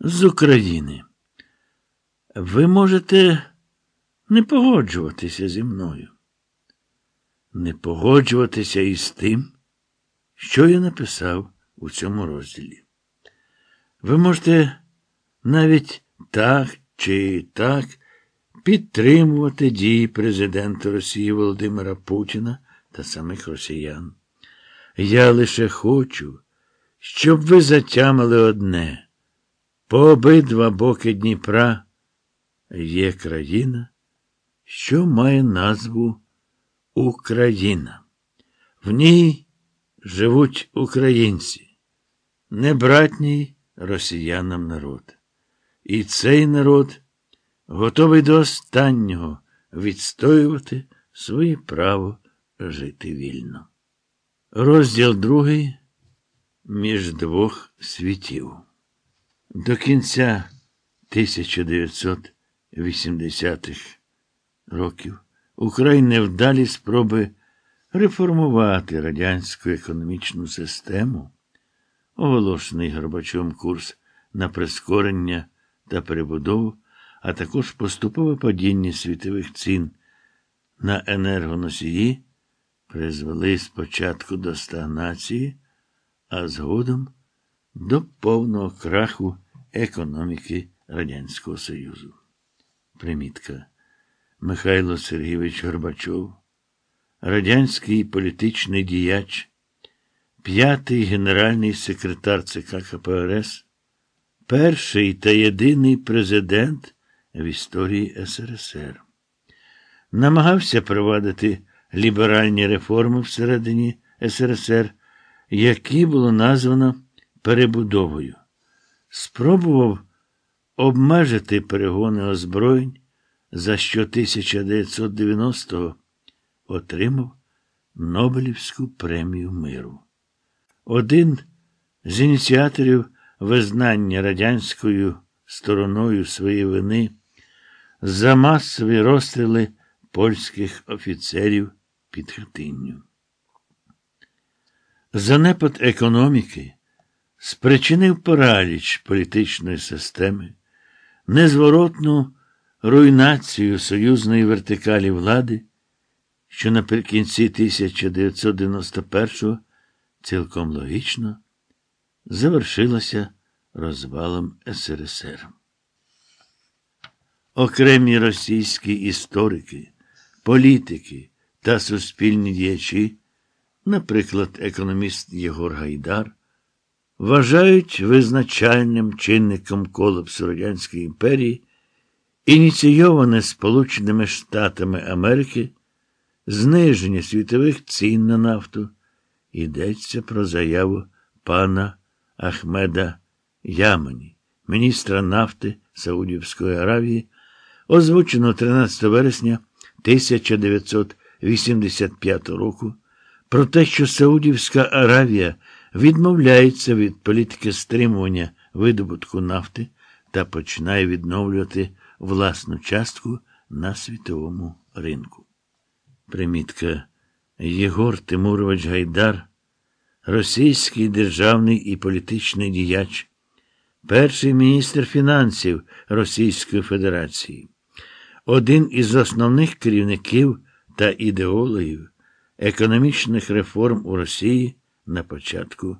з України. Ви можете не погоджуватися зі мною. Не погоджуватися із тим, що я написав у цьому розділі. Ви можете навіть так чи так підтримувати дії президента Росії Володимира Путіна та самих росіян. Я лише хочу, щоб ви затямили одне. По обидва боки Дніпра є країна, що має назву Україна. В ній живуть українці, небратній росіянам народ. І цей народ готовий до останнього відстоювати своє право жити вільно. Розділ другий між двох світів. До кінця 1980-х років Україна невдалі спроби реформувати радянську економічну систему, оголошений Горбачовим курс на прискорення та перебудову, а також поступове падіння світових цін на енергоносії призвели спочатку до стагнації, а згодом до повного краху економіки Радянського Союзу. Примітка. Михайло Сергійович Горбачов, радянський політичний діяч, п'ятий генеральний секретар ЦК КПРС, перший та єдиний президент в історії СРСР. Намагався провадити ліберальні реформи всередині СРСР, які було названо перебудовою. Спробував обмежити перегони озброєнь, за що 1990-го отримав Нобелівську премію миру. Один з ініціаторів визнання радянською стороною своєї вини за масові розстріли польських офіцерів під Хатинню. Занепад економіки спричинив параліч політичної системи, незворотну руйнацію союзної вертикалі влади, що наприкінці 1991-го цілком логічно завершилася розвалом СРСР. Окремі російські історики, політики та суспільні діячі, наприклад, економіст Єгор Гайдар, вважають визначальним чинником колапсу Радянської імперії ініційоване Сполученими Штатами Америки зниження світових цін на нафту. Йдеться про заяву пана Ахмеда Ямані, міністра нафти Саудівської Аравії, озвучено 13 вересня 1985 року, про те, що Саудівська Аравія відмовляється від політики стримування видобутку нафти та починає відновлювати власну частку на світовому ринку. Примітка Єгор Тимурович Гайдар, російський державний і політичний діяч, перший міністр фінансів Російської Федерації, один із основних керівників та ідеологів економічних реформ у Росії на початку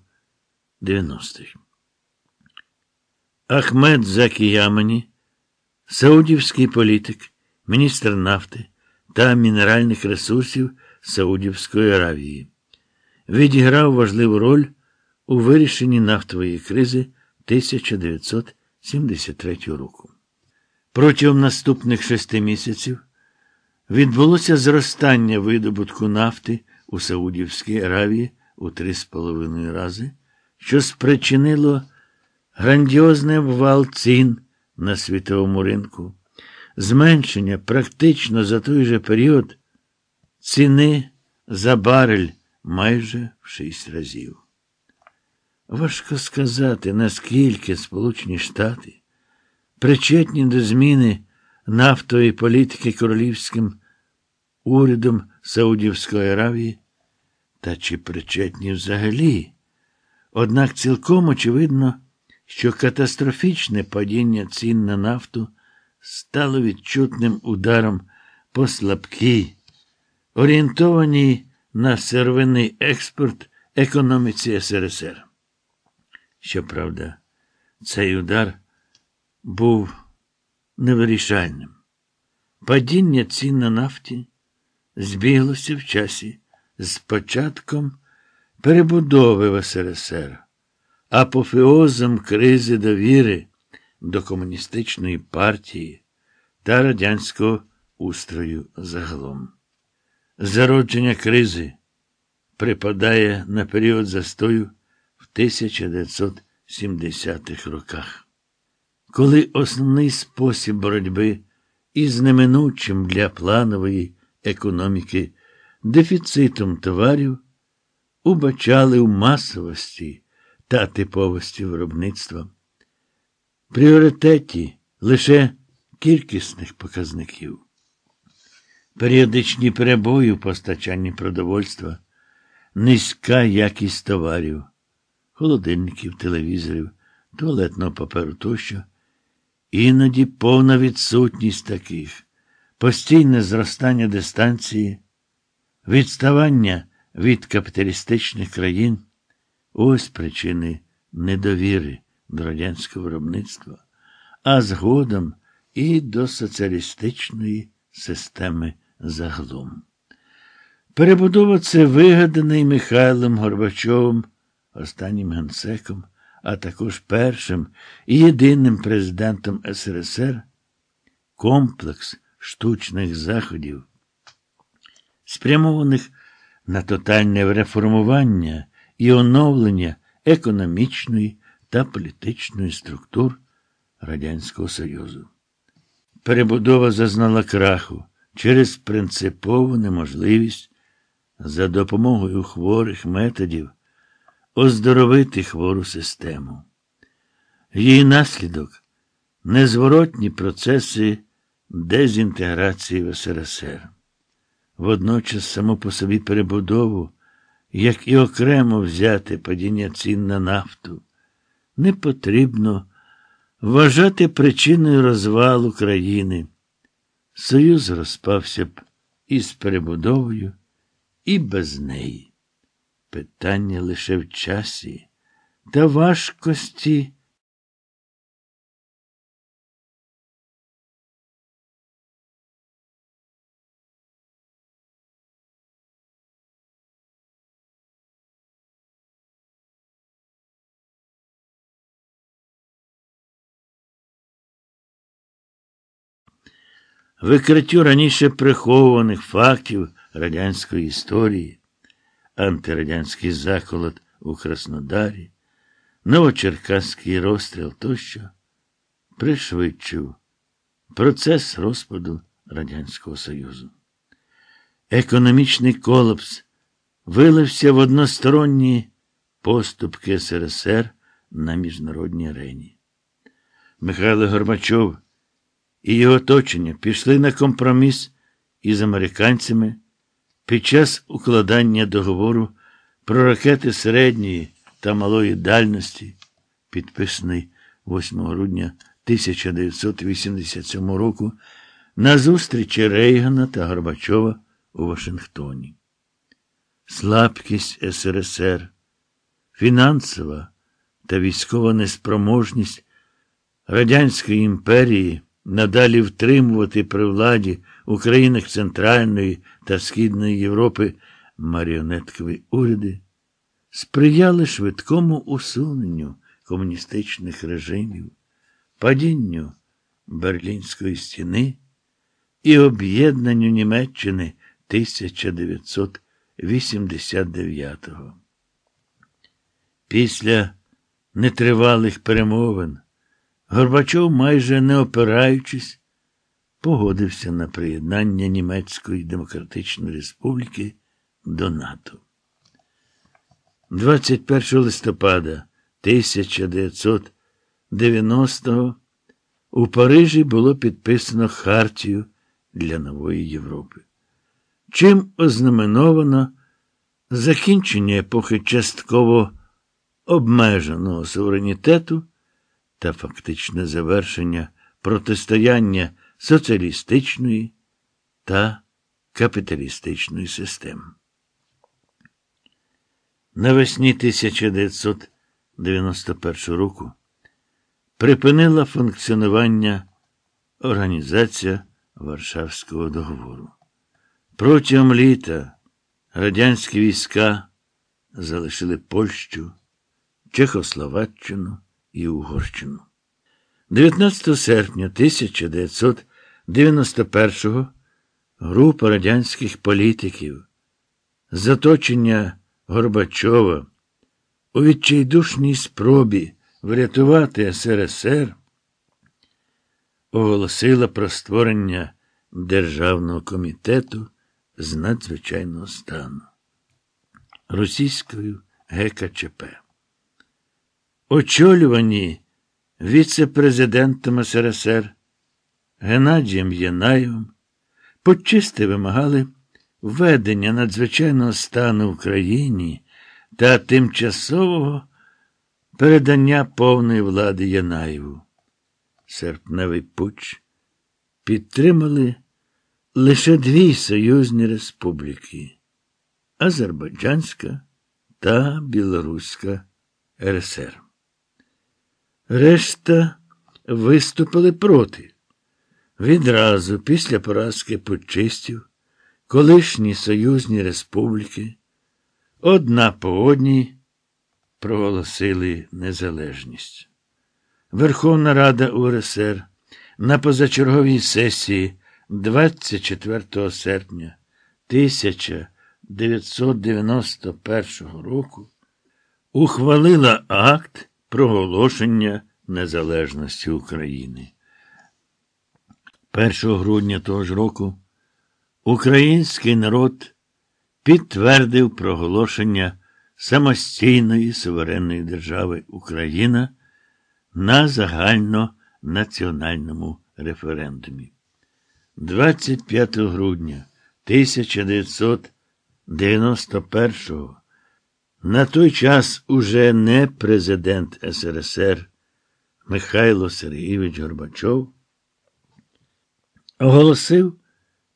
90-х. Ахмед Закіямані, саудівський політик, міністр нафти та мінеральних ресурсів Саудівської Аравії, відіграв важливу роль у вирішенні нафтової кризи 1973 року. Протягом наступних шести місяців відбулося зростання видобутку нафти у Саудівській Аравії у три з половиною рази, що спричинило грандіозний обвал цін на світовому ринку, зменшення практично за той же період ціни за барель майже в шість разів. Важко сказати, наскільки Сполучені Штати причетні до зміни нафтової політики королівським урядом Саудівської Аравії, та чи причетні взагалі. Однак цілком очевидно, що катастрофічне падіння цін на нафту стало відчутним ударом по слабкій, орієнтованій на сировинний експорт економіці СРСР. Щоправда, цей удар був невирішальним. Падіння цін на нафті збіглося в часі з початком перебудови в СРСР, апофеозом кризи довіри до комуністичної партії та радянського устрою загалом. Зародження кризи припадає на період застою в 1970-х роках, коли основний спосіб боротьби із неминучим для планової економіки дефіцитом товарів убачали у масовості та типовості виробництва, пріоритеті лише кількісних показників, періодичні перебої в постачанні продовольства, низька якість товарів, холодильників, телевізорів, туалетного паперу тощо, іноді повна відсутність таких, постійне зростання дистанції, відставання від капіталістичних країн ось причини недовіри до радянського виробництва, а згодом і до соціалістичної системи загалом. Перебудова це вигаданий Михайлом Горбачовим, останнім генсеком, а також першим і єдиним президентом СРСР, комплекс штучних заходів, спрямованих на тотальне реформування і оновлення економічної та політичної структур Радянського Союзу. Перебудова зазнала краху через принципову неможливість за допомогою хворих методів оздоровити хвору систему. Її наслідок незворотні процеси дезінтеграції в СРСР. Водночас само по собі перебудову, як і окремо взяти падіння цін на нафту, не потрібно вважати причиною розвалу країни. Союз розпався б із перебудовою, і без неї. Питання лише в часі та важкості. Викриттю раніше прихованих фактів радянської історії, антирадянський заколот у Краснодарі, Новочеркаський розстріл тощо пришвидшив процес розпаду Радянського Союзу. Економічний колапс вилився в односторонні поступки СРСР на міжнародній арені. Михайло Горбачов і його оточення пішли на компроміс із американцями під час укладання договору про ракети середньої та малої дальності, підписаний 8 грудня 1987 року на зустрічі Рейгана та Горбачова у Вашингтоні. Слабкість СРСР, фінансова та військова неспроможність Радянської імперії надалі втримувати при владі у країнах Центральної та Східної Європи маріонеткові уряди, сприяли швидкому усуненню комуністичних режимів, падінню Берлінської стіни і об'єднанню Німеччини 1989-го. Після нетривалих перемовин Горбачов, майже не опираючись, погодився на приєднання Німецької Демократичної Республіки до НАТО. 21 листопада 1990-го у Парижі було підписано Хартію для нової Європи, чим ознаменовано закінчення епохи частково обмеженого суверенітету та фактичне завершення протистояння соціалістичної та капіталістичної систем. Навесні 1991 року припинила функціонування Організація Варшавського договору. Протягом літа радянські війська залишили Польщу, Чехословаччину і Угорщину. 19 серпня 1991-го група радянських політиків, заточення Горбачова у відчайдушній спробі врятувати СРСР оголосила про створення Державного комітету з надзвичайного стану російською ГКЧП. Очолювані віце-президентом СРСР Геннадієм Єнаєвим почисти вимагали введення надзвичайного стану в країні та тимчасового передання повної влади Янаєву. Серпневий пуч підтримали лише дві союзні республіки Азербайджанська та Білоруська РСР. Решта виступили проти. Відразу після поразки путчистів колишні союзні республіки одна по одній проголосили незалежність. Верховна Рада УРСР на позачерговій сесії 24 серпня 1991 року ухвалила акт проголошення незалежності України. 1 грудня того ж року український народ підтвердив проголошення самостійної суверенної держави Україна на загальнонаціональному референдумі. 25 грудня 1991 на той час уже не президент СРСР Михайло Сергійович Горбачов оголосив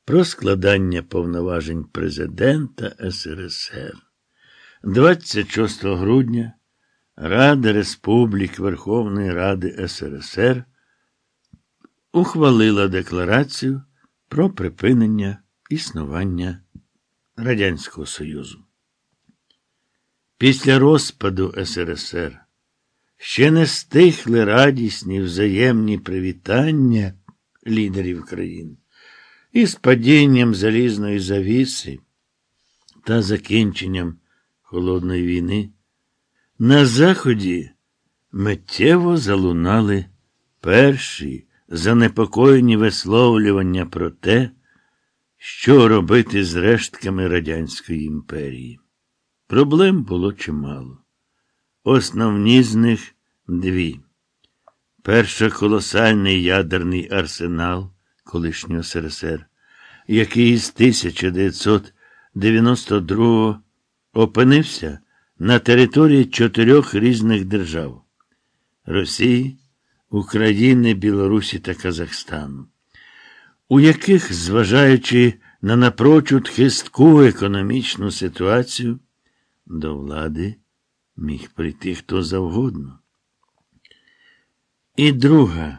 про складання повноважень президента СРСР. 26 грудня Рада Республік Верховної Ради СРСР ухвалила декларацію про припинення існування Радянського Союзу. Після розпаду СРСР ще не стихли радісні взаємні привітання лідерів країн із падінням залізної завіси та закінченням холодної війни. На Заході миттєво залунали перші занепокоєні висловлювання про те, що робити з рештками Радянської імперії. Проблем було чимало. Основні з них дві. Перша колосальний ядерний арсенал колишнього СРСР, який з 1992 опинився на території чотирьох різних держав Росії, України, Білорусі та Казахстану, у яких, зважаючи на напрочуд хистку економічну ситуацію, до влади міг прийти хто завгодно. І друга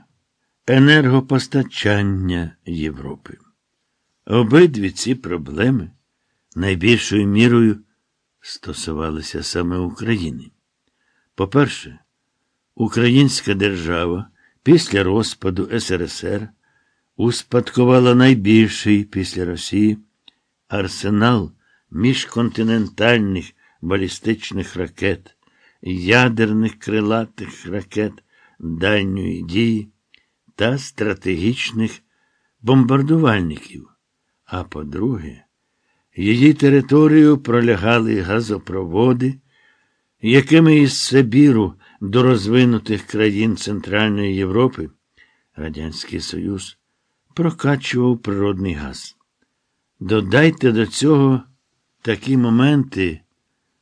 енергопостачання Європи. Обидві ці проблеми найбільшою мірою стосувалися саме України. По-перше, Українська держава після розпаду СРСР успадкувала найбільший після Росії арсенал міжконтинентальних балістичних ракет, ядерних крилатих ракет дальньої дії та стратегічних бомбардувальників. А по-друге, її територію пролягали газопроводи, якими із Сибіру до розвинутих країн Центральної Європи Радянський Союз прокачував природний газ. Додайте до цього такі моменти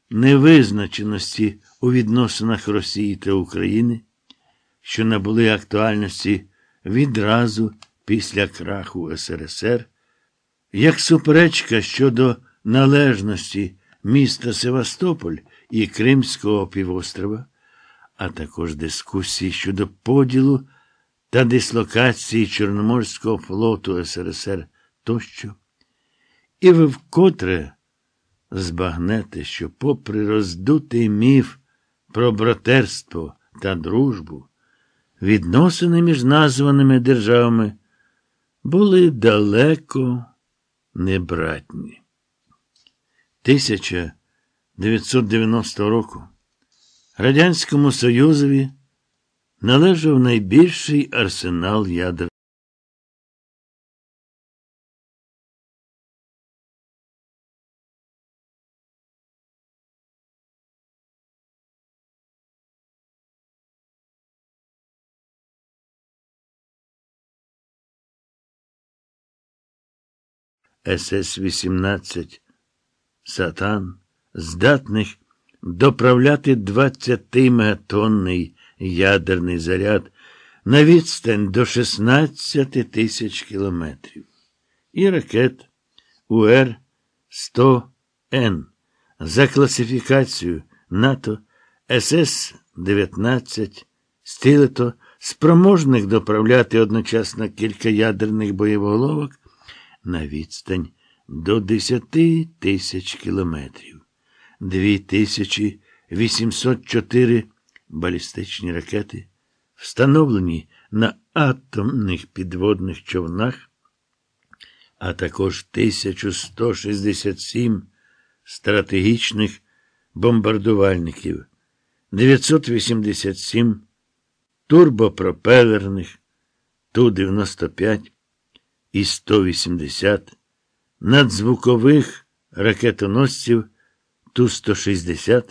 невизначеності у відносинах Росії та України, що набули актуальності відразу після краху СРСР, як суперечка щодо належності міста Севастополь і Кримського півострова, а також дискусії щодо поділу та дислокації Чорноморського флоту СРСР тощо. І ви вкотре збагнете, що, попри роздутий міф про братерство та дружбу, відносини між названими державами були далеко не братні. 1990 року Радянському Союзові належав найбільший арсенал ядер. СС-18 Сатан, здатних доправляти 20-мегатонний ядерний заряд на відстань до 16 тисяч кілометрів. І ракет УР-100Н за класифікацією НАТО СС-19 стілето спроможних доправляти одночасно кілька ядерних боєголовок на відстань до 10 тисяч кілометрів. 2804 балістичні ракети, встановлені на атомних підводних човнах, а також 1167 стратегічних бомбардувальників, 987 турбопропелерних Ту-95 і 180 надзвукових ракетоносців Ту-160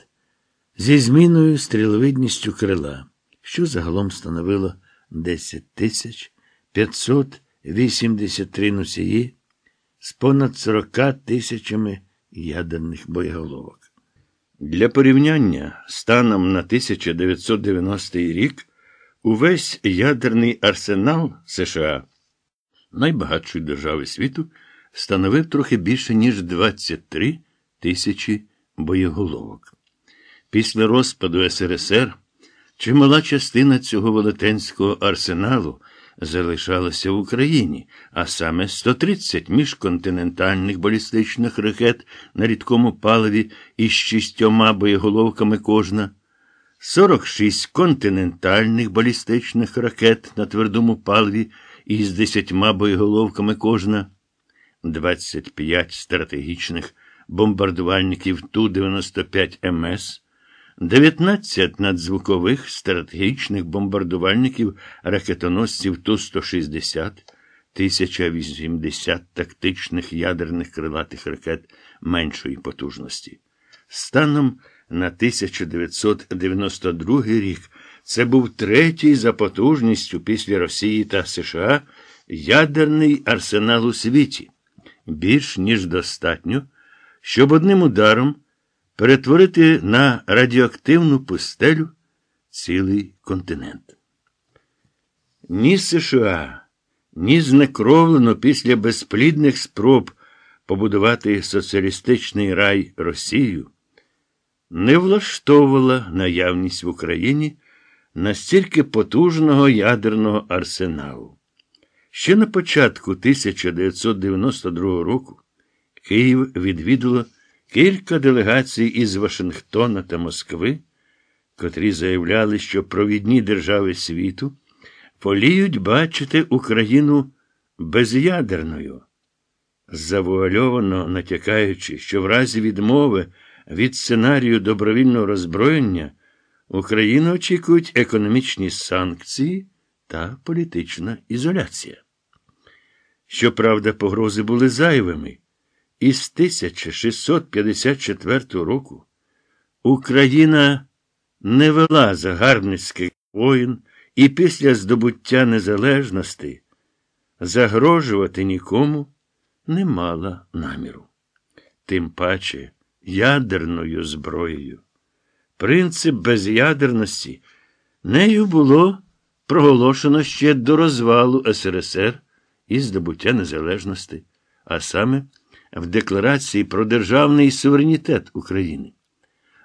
зі зміною стріловидністю крила, що загалом становило 10 тисяч 583 носії з понад 40 тисячами ядерних боєголовок. Для порівняння станом на 1990 рік увесь ядерний арсенал США, найбагатшої держави світу, становив трохи більше, ніж 23 тисячі боєголовок. Після розпаду СРСР чимала частина цього велетенського арсеналу залишалася в Україні, а саме 130 міжконтинентальних балістичних ракет на рідкому паливі із шістьома боєголовками кожна, 46 континентальних балістичних ракет на твердому паливі із 10 боєголовками кожна, 25 стратегічних бомбардувальників Ту-95МС, 19 надзвукових стратегічних бомбардувальників ракетоносців Ту-160, 1080 тактичних ядерних крилатих ракет меншої потужності. Станом на 1992 рік це був третій за потужністю після Росії та США ядерний арсенал у світі, більш ніж достатньо щоб одним ударом перетворити на радіоактивну пустелю цілий континент. Ні США, ні знекровлено після безплідних спроб побудувати соціалістичний рай Росію, не влаштовувала наявність в Україні настільки потужного ядерного арсеналу. Ще на початку 1992 року Київ відвідало кілька делегацій із Вашингтона та Москви, котрі заявляли, що провідні держави світу воліють бачити Україну безядерною, завуальовано натякаючи, що в разі відмови від сценарію добровільного роззброєння Україну очікують економічні санкції та політична ізоляція. Щоправда, погрози були зайвими. Із 1654 року Україна не вела загарбницьких воїн і після здобуття незалежності загрожувати нікому не мала наміру. Тим паче ядерною зброєю. Принцип безядерності нею було проголошено ще до розвалу СРСР і здобуття незалежності, а саме в Декларації про державний суверенітет України.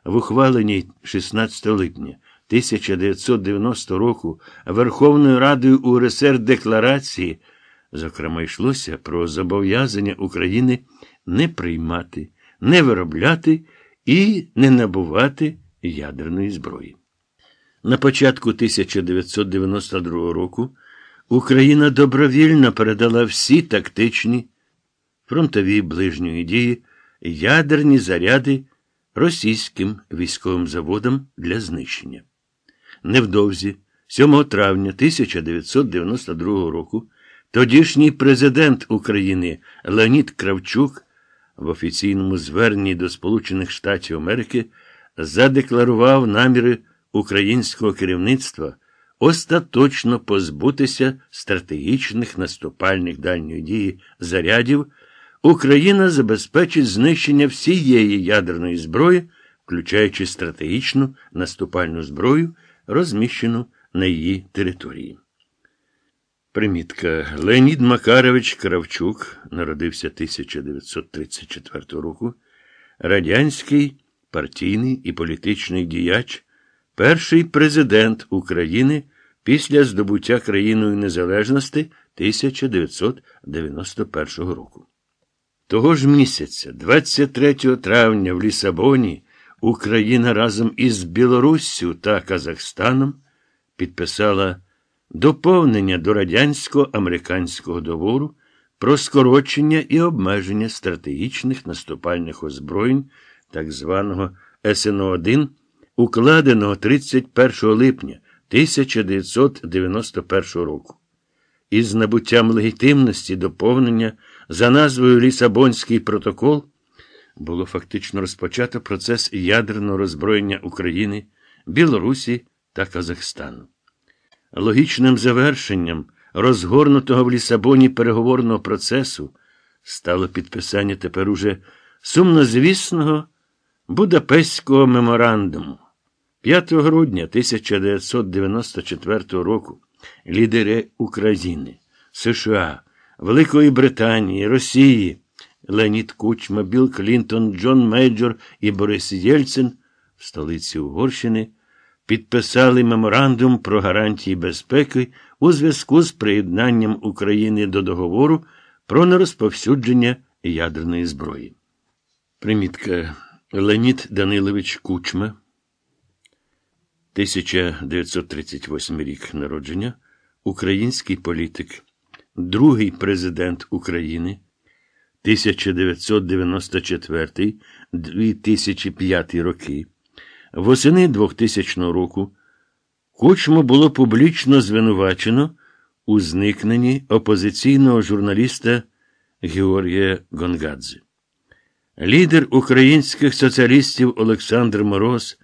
В ухваленій 16 липня 1990 року Верховною Радою УРСР декларації, зокрема, йшлося про зобов'язання України не приймати, не виробляти і не набувати ядерної зброї. На початку 1992 року Україна добровільно передала всі тактичні, фронтові ближньої дії, ядерні заряди російським військовим заводам для знищення. Невдовзі, 7 травня 1992 року, тодішній президент України Леонід Кравчук в офіційному зверненні до Сполучених Штатів Америки задекларував наміри українського керівництва остаточно позбутися стратегічних наступальних дальньої дії зарядів, Україна забезпечить знищення всієї ядерної зброї, включаючи стратегічну наступальну зброю, розміщену на її території. Примітка. Леонід Макарович Кравчук народився 1934 року, радянський партійний і політичний діяч, перший президент України після здобуття країною незалежності 1991 року. Того ж місяця, 23 травня в Лісабоні, Україна разом із Білоруссю та Казахстаном підписала доповнення до радянсько-американського договору про скорочення і обмеження стратегічних наступальних озброєнь так званого СНО-1, укладеного 31 липня 1991 року. Із набуттям легітимності доповнення за назвою Лісабонський протокол було фактично розпочато процес ядерного роззброєння України, Білорусі та Казахстану. Логічним завершенням розгорнутого в Лісабоні переговорного процесу стало підписання тепер уже сумнозвісного Будапештського меморандуму. 5 грудня 1994 року лідери України, США, Великої Британії, Росії, Леонід Кучма, Білл Клінтон, Джон Мейджор і Борис Єльцин в столиці Угорщини підписали меморандум про гарантії безпеки у зв'язку з приєднанням України до договору про нерозповсюдження ядерної зброї. Примітка Леонід Данилович Кучма, 1938 рік народження, український політик, другий президент України 1994-2005 роки. Восени 2000 року Кучму було публічно звинувачено у зникненні опозиційного журналіста Георгія Гонгадзе. Лідер українських соціалістів Олександр Мороз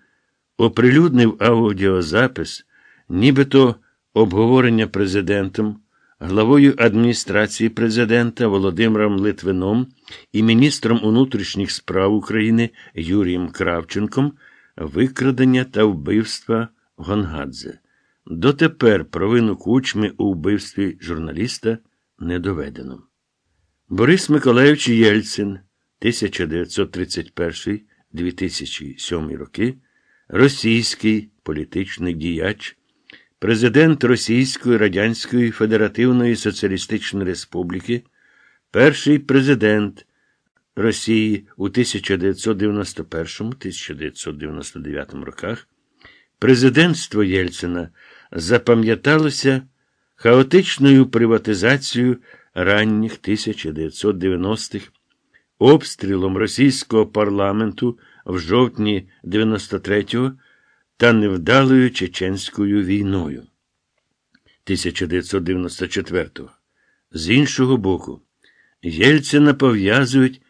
оприлюднив аудіозапис, нібито обговорення президентом, главою адміністрації президента Володимиром Литвином і міністром внутрішніх справ України Юрієм Кравченком викрадення та вбивства Гонгадзе. Дотепер провину кучми у вбивстві журналіста не доведено. Борис Миколаївич Єльцин 1931-2007 роки, російський політичний діяч, президент Російської Радянської Федеративної Соціалістичної Республіки, перший президент Росії у 1991-1999 роках, президентство Єльцина запам'яталося хаотичною приватизацією ранніх 1990-х обстрілом російського парламенту в жовтні 93-го та невдалою чеченською війною 1994-го. З іншого боку, Єльцина пов'язують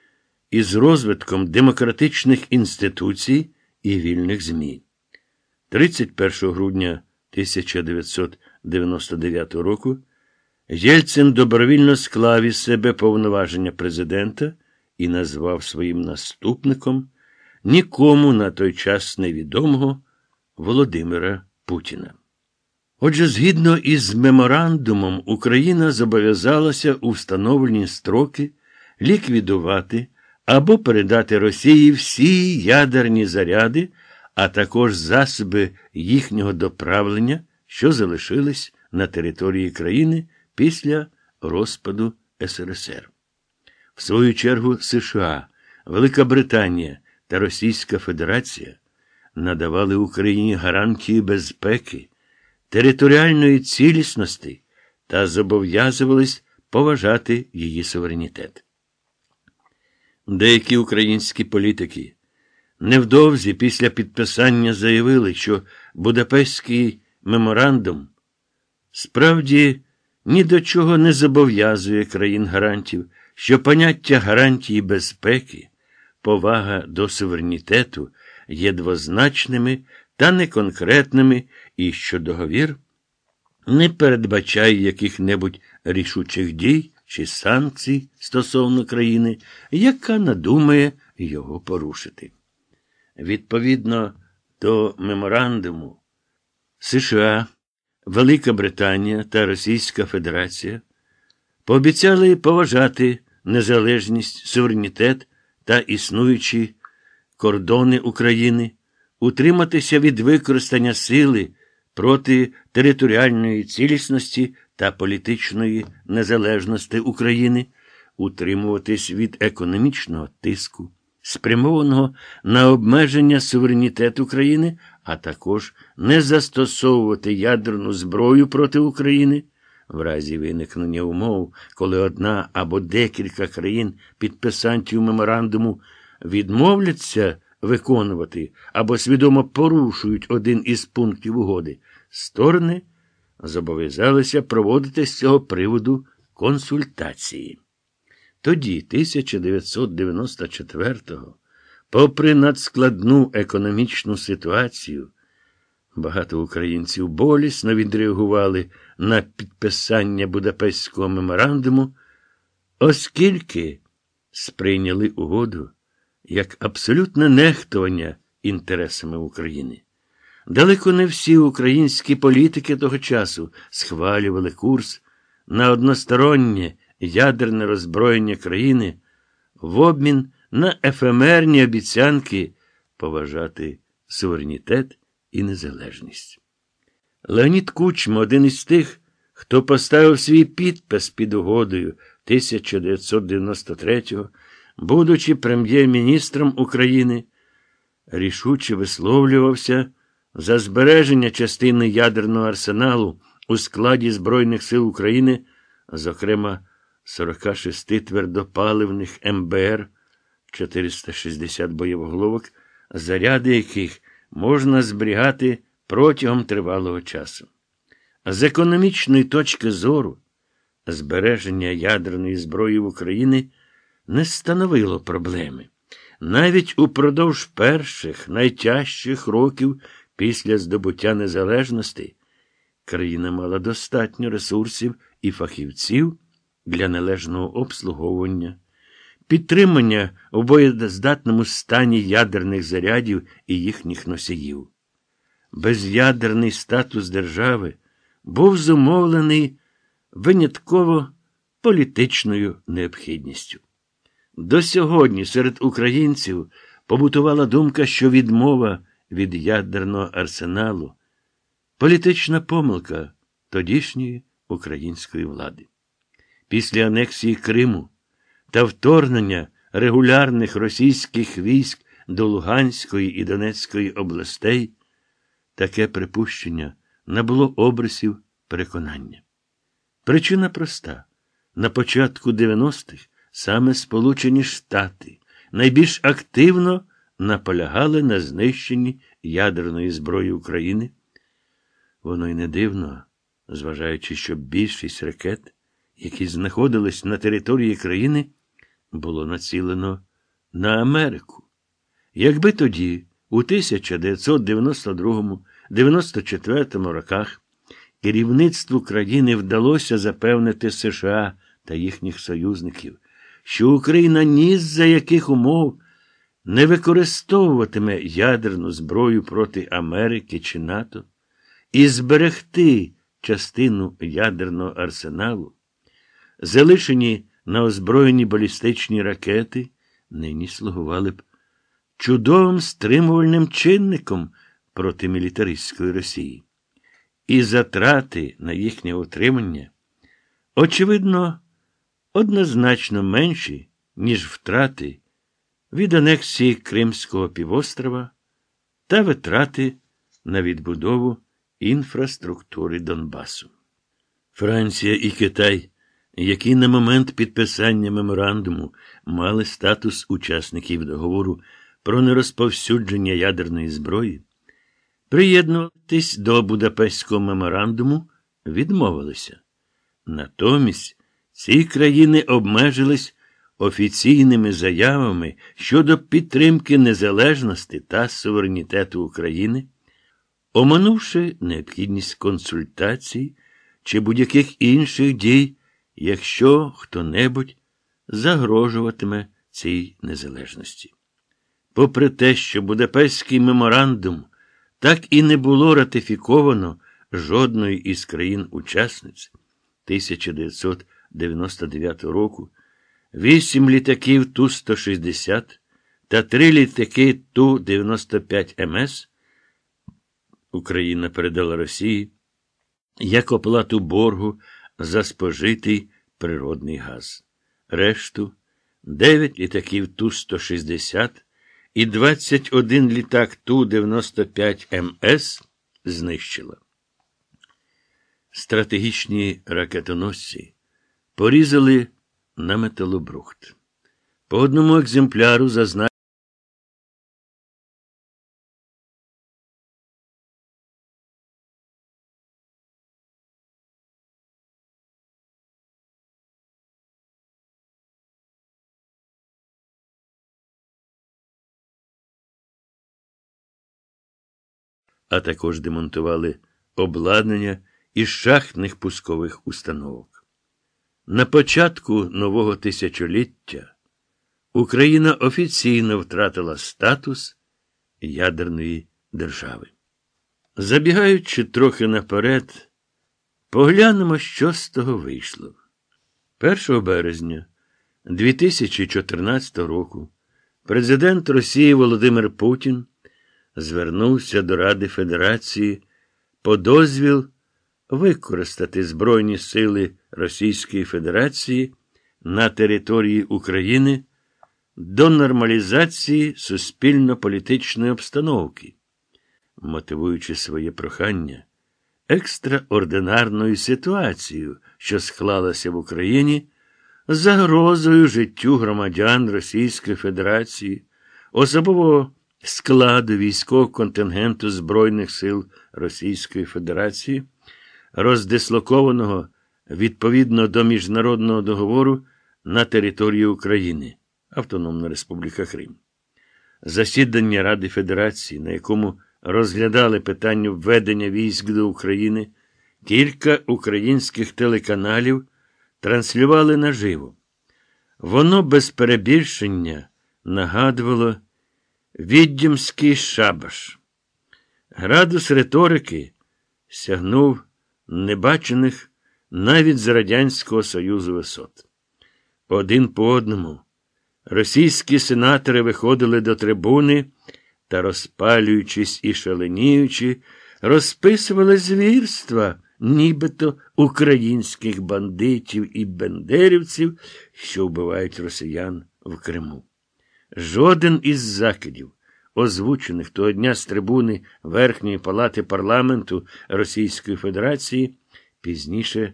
із розвитком демократичних інституцій і вільних ЗМІ. 31 грудня 1999 року Єльцин добровільно склав із себе повноваження президента і назвав своїм наступником нікому на той час невідомого Володимира Путіна. Отже, згідно із меморандумом, Україна зобов'язалася у встановлені строки ліквідувати або передати Росії всі ядерні заряди, а також засоби їхнього доправлення, що залишились на території країни після розпаду СРСР. В свою чергу США, Велика Британія та Російська Федерація надавали Україні гарантії безпеки, територіальної цілісності та зобов'язувались поважати її суверенітет. Деякі українські політики невдовзі після підписання заявили, що Будапештський меморандум справді ні до чого не зобов'язує країн гарантів, що поняття гарантії безпеки, повага до суверенітету є двозначними та неконкретними, і що договір не передбачає яких-небудь рішучих дій чи санкцій стосовно країни, яка надумає його порушити. Відповідно до меморандуму, США, Велика Британія та Російська Федерація пообіцяли поважати незалежність, суверенітет та існуючі кордони України, утриматися від використання сили проти територіальної цілісності та політичної незалежності України, утримуватись від економічного тиску, спрямованого на обмеження суверенітету України, а також не застосовувати ядерну зброю проти України. В разі виникнення умов, коли одна або декілька країн підписантів меморандуму відмовляться виконувати або свідомо порушують один із пунктів угоди, сторони зобов'язалися проводити з цього приводу консультації. Тоді, 1994-го, попри надскладну економічну ситуацію, багато українців болісно відреагували на підписання Будапештського меморандуму, оскільки сприйняли угоду як абсолютне нехтування інтересами України. Далеко не всі українські політики того часу схвалювали курс на одностороннє ядерне роззброєння країни в обмін на ефемерні обіцянки поважати суверенітет і незалежність. Леонід Кучма один із тих, хто поставив свій підпис під угодою 1993-го, будучи прем'єр-міністром України, рішуче висловлювався за збереження частини ядерного арсеналу у складі Збройних сил України, зокрема 46 твердопаливних МБР, 460 бойовоголовок, заряди яких можна зберігати протягом тривалого часу. З економічної точки зору, збереження ядерної зброї в Україні не становило проблеми. Навіть упродовж перших найтяжчих років після здобуття незалежності країна мала достатньо ресурсів і фахівців для належного обслуговування, підтримання у боєздатному стані ядерних зарядів і їхніх носіїв. Без'ядерний статус держави був зумовлений винятково політичною необхідністю. До сьогодні серед українців побутувала думка, що відмова від ядерного арсеналу політична помилка тодішньої української влади. Після анексії Криму та вторгнення регулярних російських військ до Луганської і Донецької областей таке припущення набуло обрисів переконання. Причина проста. На початку 90-х саме Сполучені Штати найбільш активно наполягали на знищенні ядерної зброї України. Воно й не дивно, зважаючи, що більшість ракет, які знаходились на території країни, було націлено на Америку. Якби тоді, у 1992-94 роках, керівництву країни вдалося запевнити США та їхніх союзників, що Україна ні за яких умов не використовуватиме ядерну зброю проти Америки чи НАТО, і зберегти частину ядерного арсеналу, залишені на озброєні балістичні ракети, нині слугували б чудовим стримувальним чинником проти мілітаристської Росії. І затрати на їхнє утримання, очевидно, однозначно менші, ніж втрати від анексії Кримського півострова та витрати на відбудову інфраструктури Донбасу. Франція і Китай, які на момент підписання меморандуму мали статус учасників договору про нерозповсюдження ядерної зброї, приєднуватись до Будапештського меморандуму відмовилися. Натомість ці країни обмежились офіційними заявами щодо підтримки незалежності та суверенітету України, оминувши необхідність консультацій чи будь-яких інших дій, якщо хто-небудь загрожуватиме цій незалежності. Попри те, що Будапештський меморандум так і не було ратифіковано жодної із країн-учасниць 1999 року, вісім літаків Ту-160 та три літаки Ту-95 МС Україна передала Росії як оплату боргу за спожитий природний газ. Решту 9 літаків Ту-160 і 21 літак Ту-95 МС знищила. Стратегічні ракетоносці порізали на металобрухт. По одному екземпляру зазначили а також демонтували обладнання із шахтних пускових установок. На початку нового тисячоліття Україна офіційно втратила статус ядерної держави. Забігаючи трохи наперед, поглянемо, що з того вийшло. 1 березня 2014 року президент Росії Володимир Путін звернувся до Ради Федерації по дозвіл використати Збройні сили Російської Федерації на території України до нормалізації суспільно-політичної обстановки, мотивуючи своє прохання екстраординарною ситуацією, що склалася в Україні, загрозою життю громадян Російської Федерації, особливо складу військового контингенту Збройних сил Російської Федерації, роздислокованого відповідно до міжнародного договору на території України, Автономна Республіка Крим. Засідання Ради Федерації, на якому розглядали питання введення військ до України, кілька українських телеканалів транслювали наживо. Воно без перебільшення нагадувало віддімський шабаш. Градус риторики сягнув небачених навіть з Радянського Союзу висот. Один по одному російські сенатори виходили до трибуни та, розпалюючись і шаленіючи, розписували звірства, нібито українських бандитів і бендерівців, що вбивають росіян в Криму. Жоден із закидів, озвучених того дня з трибуни Верхньої палати парламенту Російської Федерації, пізніше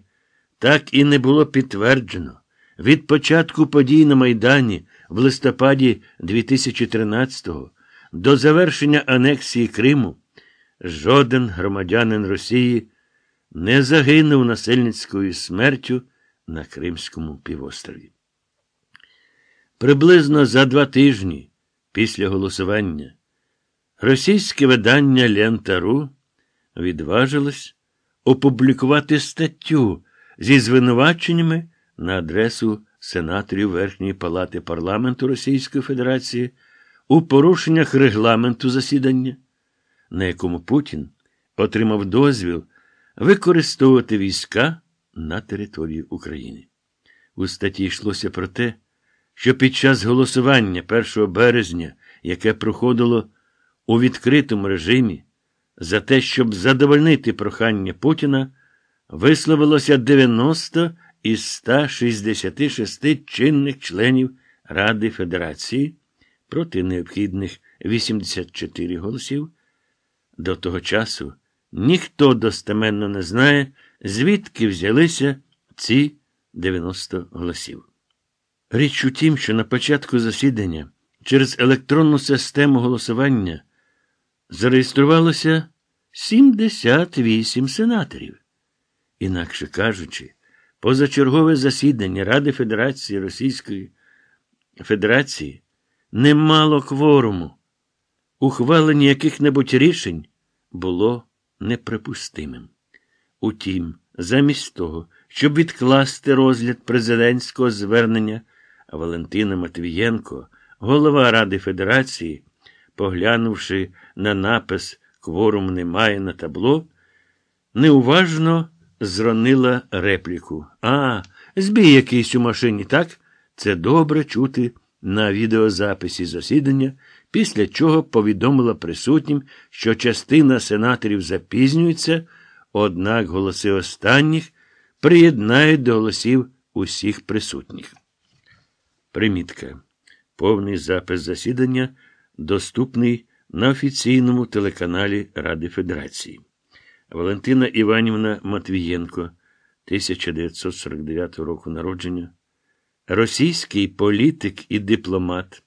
так і не було підтверджено. Від початку подій на Майдані в листопаді 2013-го до завершення анексії Криму жоден громадянин Росії не загинув насильницькою смертю на Кримському півострові. Приблизно за два тижні після голосування російське видання Лентару відважилось опублікувати статтю зі звинуваченнями на адресу сенаторів Верхньої палати парламенту Російської Федерації у порушеннях регламенту засідання, на якому Путін отримав дозвіл використовувати війська на території України. У статті йшлося про те, що під час голосування 1 березня, яке проходило у відкритому режимі, за те, щоб задовольнити прохання Путіна, висловилося 90 із 166 чинних членів Ради Федерації проти необхідних 84 голосів. До того часу ніхто достеменно не знає, звідки взялися ці 90 голосів. Річ у тім, що на початку засідання через електронну систему голосування зареєструвалося 78 сенаторів. Інакше кажучи, позачергове засідання Ради Федерації Російської Федерації не мало кворуму. Ухвалення яких-небудь рішень було неприпустимим. Утім, замість того, щоб відкласти розгляд президентського звернення, Валентина Матвієнко, голова Ради Федерації, поглянувши на напис Кворум немає на табло, неуважно зронила репліку. А, збій якийсь у машині, так? Це добре чути на відеозаписі засідання, після чого повідомила присутнім, що частина сенаторів запізнюється, однак голоси останніх приєднають до голосів усіх присутніх. Примітка. Повний запис засідання доступний на офіційному телеканалі Ради Федерації. Валентина Іванівна Матвієнко, 1949 року народження, російський політик і дипломат,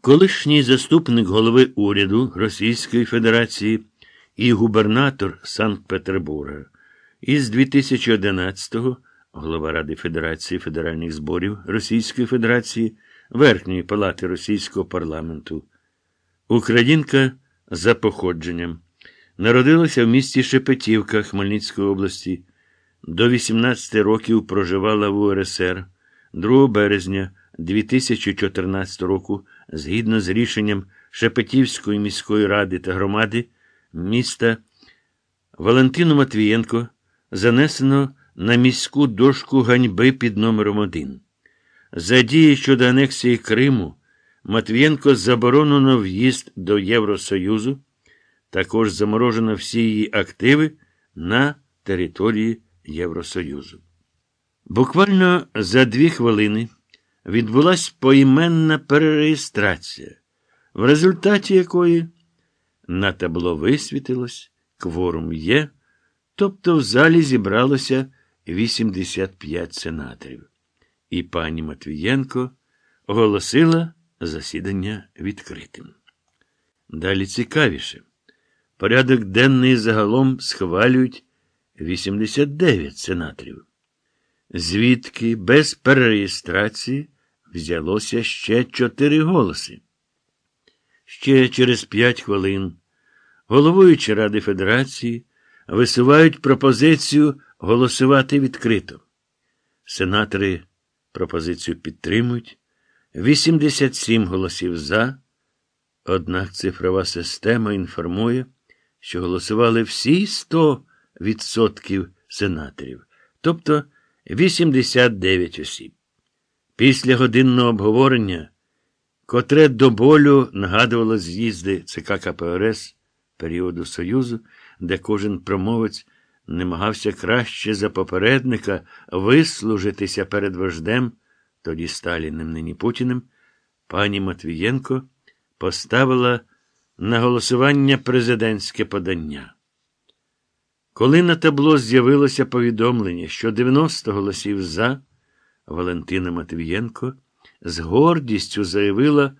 колишній заступник голови уряду Російської Федерації і губернатор Санкт-Петербурга. Із 2011-го голова Ради Федерації Федеральних зборів Російської Федерації, Верхньої палати Російського парламенту. Українка за походженням. Народилася в місті Шепетівка Хмельницької області. До 18 років проживала в УРСР 2 березня 2014 року, згідно з рішенням Шепетівської міської ради та громади міста Валентину Матвієнко занесено на міську дошку ганьби під номером 1. За дії щодо анексії Криму Матвієнко заборонено в'їзд до Євросоюзу, також заморожено всі її активи на території Євросоюзу. Буквально за дві хвилини відбулася поіменна перереєстрація, в результаті якої на табло висвітилось, кворум є, тобто в залі зібралося 85 сенаторів. І пані Матвієнко оголосила засідання відкритим. Далі цікавіше. Порядок денний загалом схвалюють 89 сенаторів. Звідки без перереєстрації взялося ще чотири голоси. Ще через п'ять хвилин головуючі Ради Федерації висувають пропозицію голосувати відкрито. Сенатори пропозицію підтримують. 87 голосів за. Однак цифрова система інформує, що голосували всі 100% сенаторів, тобто 89 осіб. Після годинного обговорення, котре до болю нагадувало з'їзди ЦК КПРС періоду Союзу, де кожен промовець намагався краще за попередника вислужитися перед вождем, тоді Сталіним, нині Путіним, пані Матвієнко поставила на голосування президентське подання. Коли на табло з'явилося повідомлення, що 90 голосів за, Валентина Матвієнко з гордістю заявила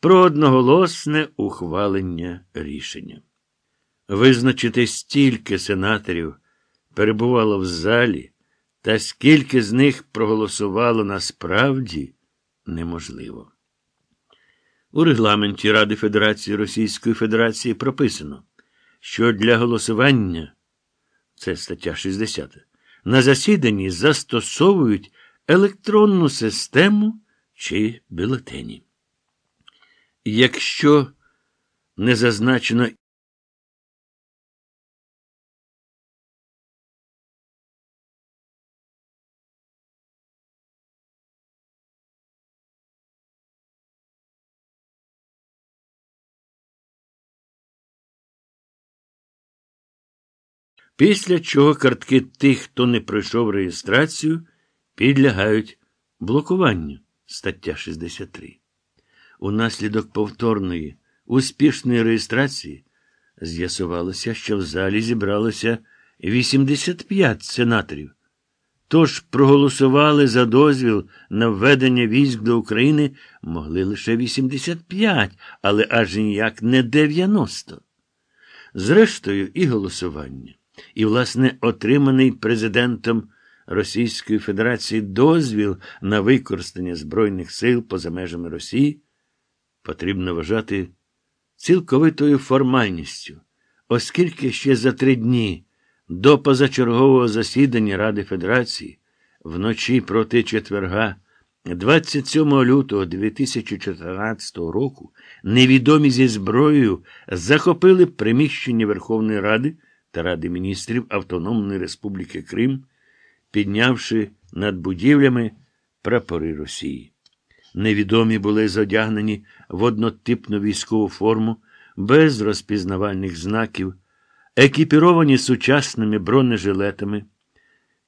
про одноголосне ухвалення рішення. Визначити стільки сенаторів перебувало в залі, та скільки з них проголосувало насправді неможливо. У регламенті Ради Федерації Російської Федерації прописано, що для голосування, це стаття 60, на засіданні застосовують електронну систему чи бюлетені. Якщо не зазначено Після чого картки тих, хто не пройшов реєстрацію, підлягають блокуванню. Стаття 63. Унаслідок повторної, успішної реєстрації з'ясувалося, що в залі зібралося 85 сенаторів. Тож проголосували за дозвіл на введення військ до України могли лише 85, але аж ніяк не 90. Зрештою, і голосування, і, власне, отриманий президентом Російської Федерації дозвіл на використання Збройних сил поза межами Росії потрібно вважати цілковитою формальністю, оскільки ще за три дні до позачергового засідання Ради Федерації вночі проти четверга, 27 лютого 2014 року, невідомі зі зброєю захопили приміщення Верховної Ради та Ради міністрів Автономної Республіки Крим, піднявши над будівлями прапори Росії. Невідомі були зодягнені в однотипну військову форму, без розпізнавальних знаків, екіпіровані сучасними бронежилетами,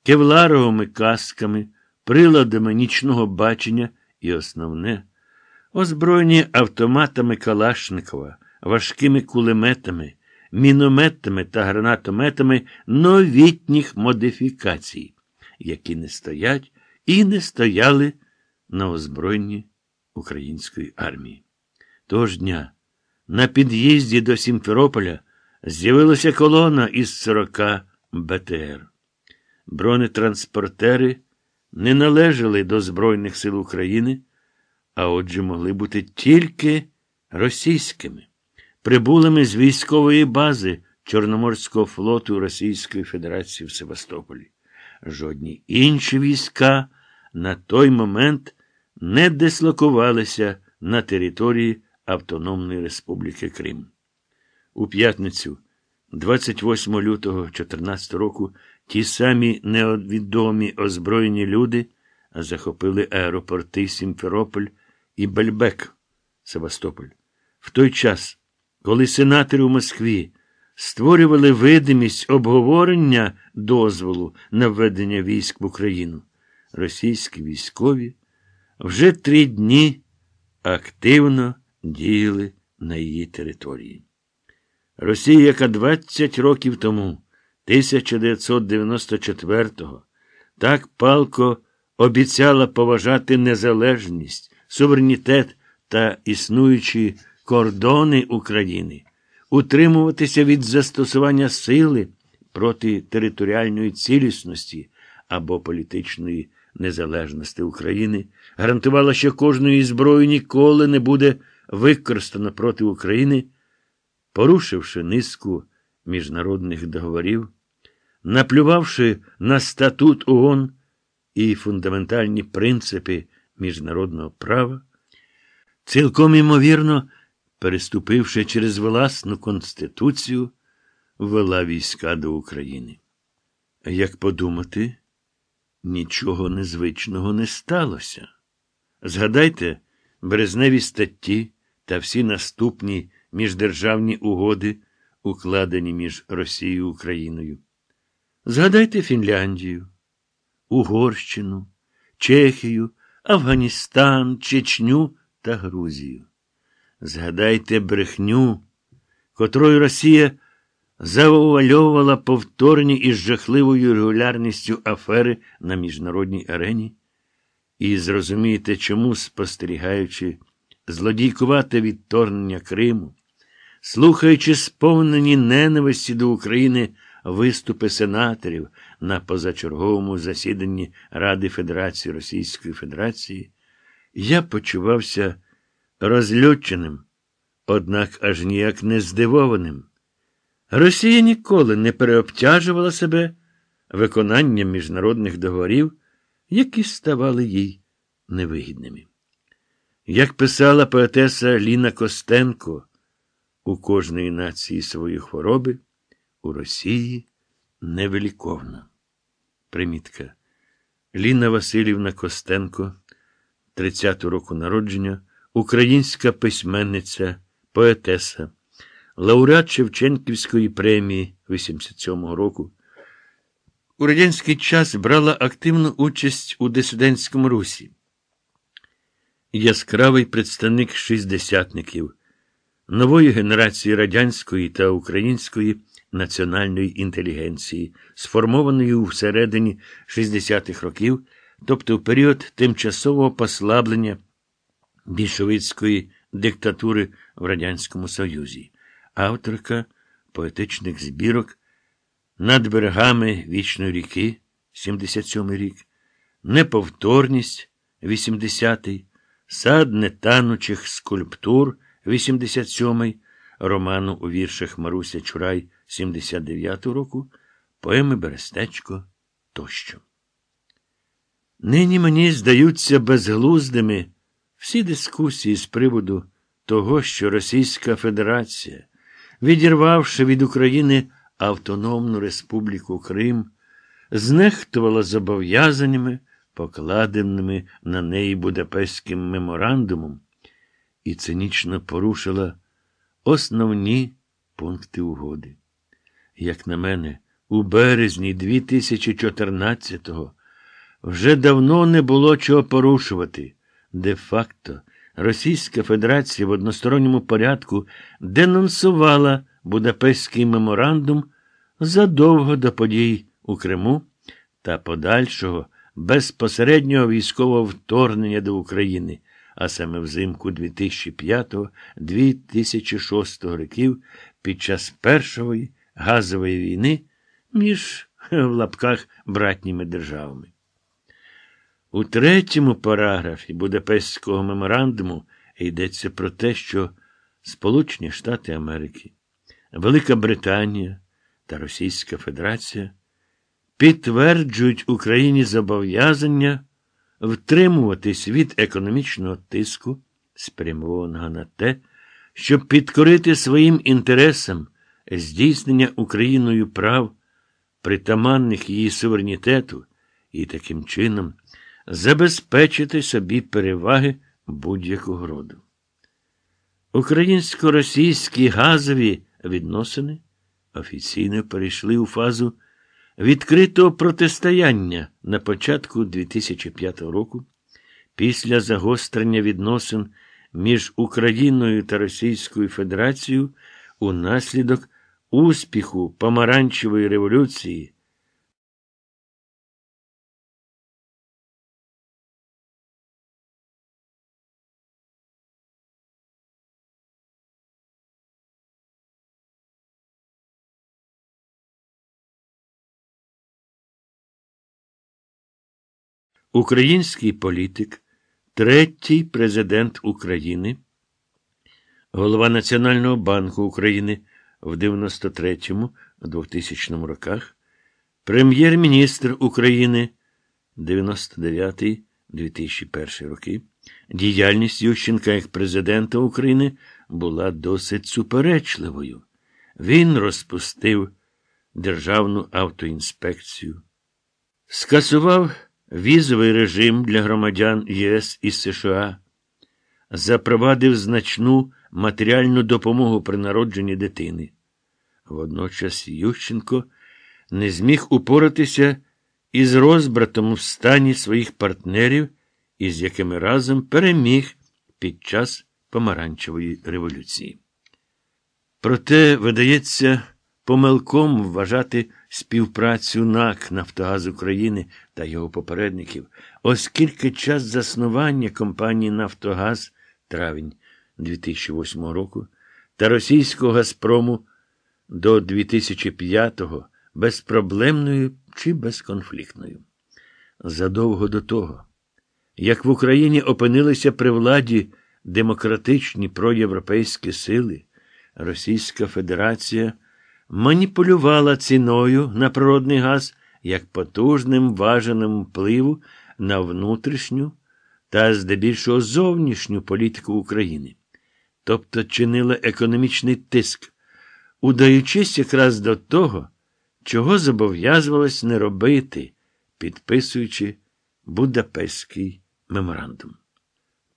кевларовими касками, приладами нічного бачення і основне, озброєні автоматами Калашникова, важкими кулеметами, мінометами та гранатометами новітніх модифікацій, які не стоять і не стояли на озброєнні української армії. Того ж дня на під'їзді до Сімферополя з'явилася колона із 40 БТР. Бронетранспортери не належали до Збройних сил України, а отже могли бути тільки російськими, прибулими з військової бази Чорноморського флоту Російської Федерації в Севастополі. Жодні інші війська на той момент не дислокувалися на території Автономної Республіки Крим. У п'ятницю, 28 лютого 2014 року, ті самі невідомі озброєні люди захопили аеропорти Сімферополь і Бельбек, Севастополь. В той час, коли сенатори у Москві створювали видимість обговорення дозволу на введення військ в Україну, російські військові вже три дні активно діяли на її території. Росія, яка 20 років тому, 1994-го, так палко обіцяла поважати незалежність, суверенітет та існуючі кордони України, утримуватися від застосування сили проти територіальної цілісності або політичної незалежності України, гарантувала, що кожної зброї ніколи не буде використано проти України, порушивши низку міжнародних договорів, наплювавши на статут ООН і фундаментальні принципи міжнародного права, цілком імовірно, переступивши через власну Конституцію, ввела війська до України. Як подумати, нічого незвичного не сталося. Згадайте березневі статті та всі наступні міждержавні угоди, укладені між Росією і Україною. Згадайте Фінляндію, Угорщину, Чехію, Афганістан, Чечню та Грузію. Згадайте брехню, котрою Росія завуальовувала повторні із жахливою регулярністю афери на міжнародній арені, і зрозумієте, чому, спостерігаючи злодійкувате відторгнення Криму, слухаючи сповнені ненависті до України виступи сенаторів на позачерговому засіданні Ради Федерації Російської Федерації, я почувався розлюченим, однак аж ніяк не здивованим. Росія ніколи не переобтяжувала себе виконанням міжнародних договорів, які ставали їй невигідними. Як писала поетеса Ліна Костенко, у кожної нації свої хвороби, у Росії невеликовна. Примітка. Ліна Васильівна Костенко, 30 року народження, українська письменниця, поетеса, лауреат Шевченківської премії 87 року. у радянський час брала активну участь у дисидентському русі. Яскравий представник шістдесятників, нової генерації радянської та української національної інтелігенції, сформованої всередині 60-х років, тобто в період тимчасового послаблення більшовицької диктатури в Радянському Союзі, авторка поетичних збірок над берегами Вічної ріки, 77 рік, Неповторність, 80-й, Сад нетанучих скульптур, 87-й, роману у віршах Маруся Чурай 79 року, поеми Берестечко тощо. Нині мені здаються безглуздими всі дискусії з приводу того, що Російська Федерація, відірвавши від України Автономну Республіку Крим, знехтувала зобов'язаннями, покладеними на неї Будапештським меморандумом, і цинічно порушила основні пункти угоди. Як на мене, у березні 2014-го вже давно не було чого порушувати. Де-факто, Російська Федерація в односторонньому порядку денонсувала Будапештський меморандум задовго до подій у Криму та подальшого безпосереднього військового вторгнення до України, а саме взимку 2005-2006 років під час Першої газової війни між в лапках братніми державами. У третьому параграфі Будапештського меморандуму йдеться про те, що Сполучені Штати Америки, Велика Британія та Російська Федерація підтверджують Україні зобов'язання втримуватись від економічного тиску, спрямованого на те, щоб підкорити своїм інтересам здійснення Україною прав, притаманних її суверенітету, і таким чином забезпечити собі переваги будь-якого роду. Українсько-російські газові відносини офіційно перейшли у фазу відкритого протистояння на початку 2005 року, після загострення відносин між Україною та Російською Федерацією унаслідок успіху Помаранчевої революції. Український політик, третій президент України, голова Національного банку України в 93-2000 роках, прем'єр-міністр України 99-2001 роки. Діяльність Ющенка як президента України була досить суперечливою. Він розпустив Державну автоінспекцію, скасував візовий режим для громадян ЄС і США, запровадив значну матеріальну допомогу при народженні дитини. Водночас Ющенко не зміг упоратися із розбратом в стані своїх партнерів, із якими разом переміг під час Помаранчевої революції. Проте, видається, помилком вважати співпрацю НАК Нафтогаз України та його попередників, оскільки час заснування компанії Нафтогаз травень 2008 року та російського Газпрому до 2005-го безпроблемною чи безконфліктною. Задовго до того, як в Україні опинилися при владі демократичні проєвропейські сили, Російська Федерація маніпулювала ціною на природний газ як потужним важеним впливу на внутрішню та здебільшого зовнішню політику України, тобто чинила економічний тиск, удаючись якраз до того, чого зобов'язувалась не робити, підписуючи Будапештський меморандум.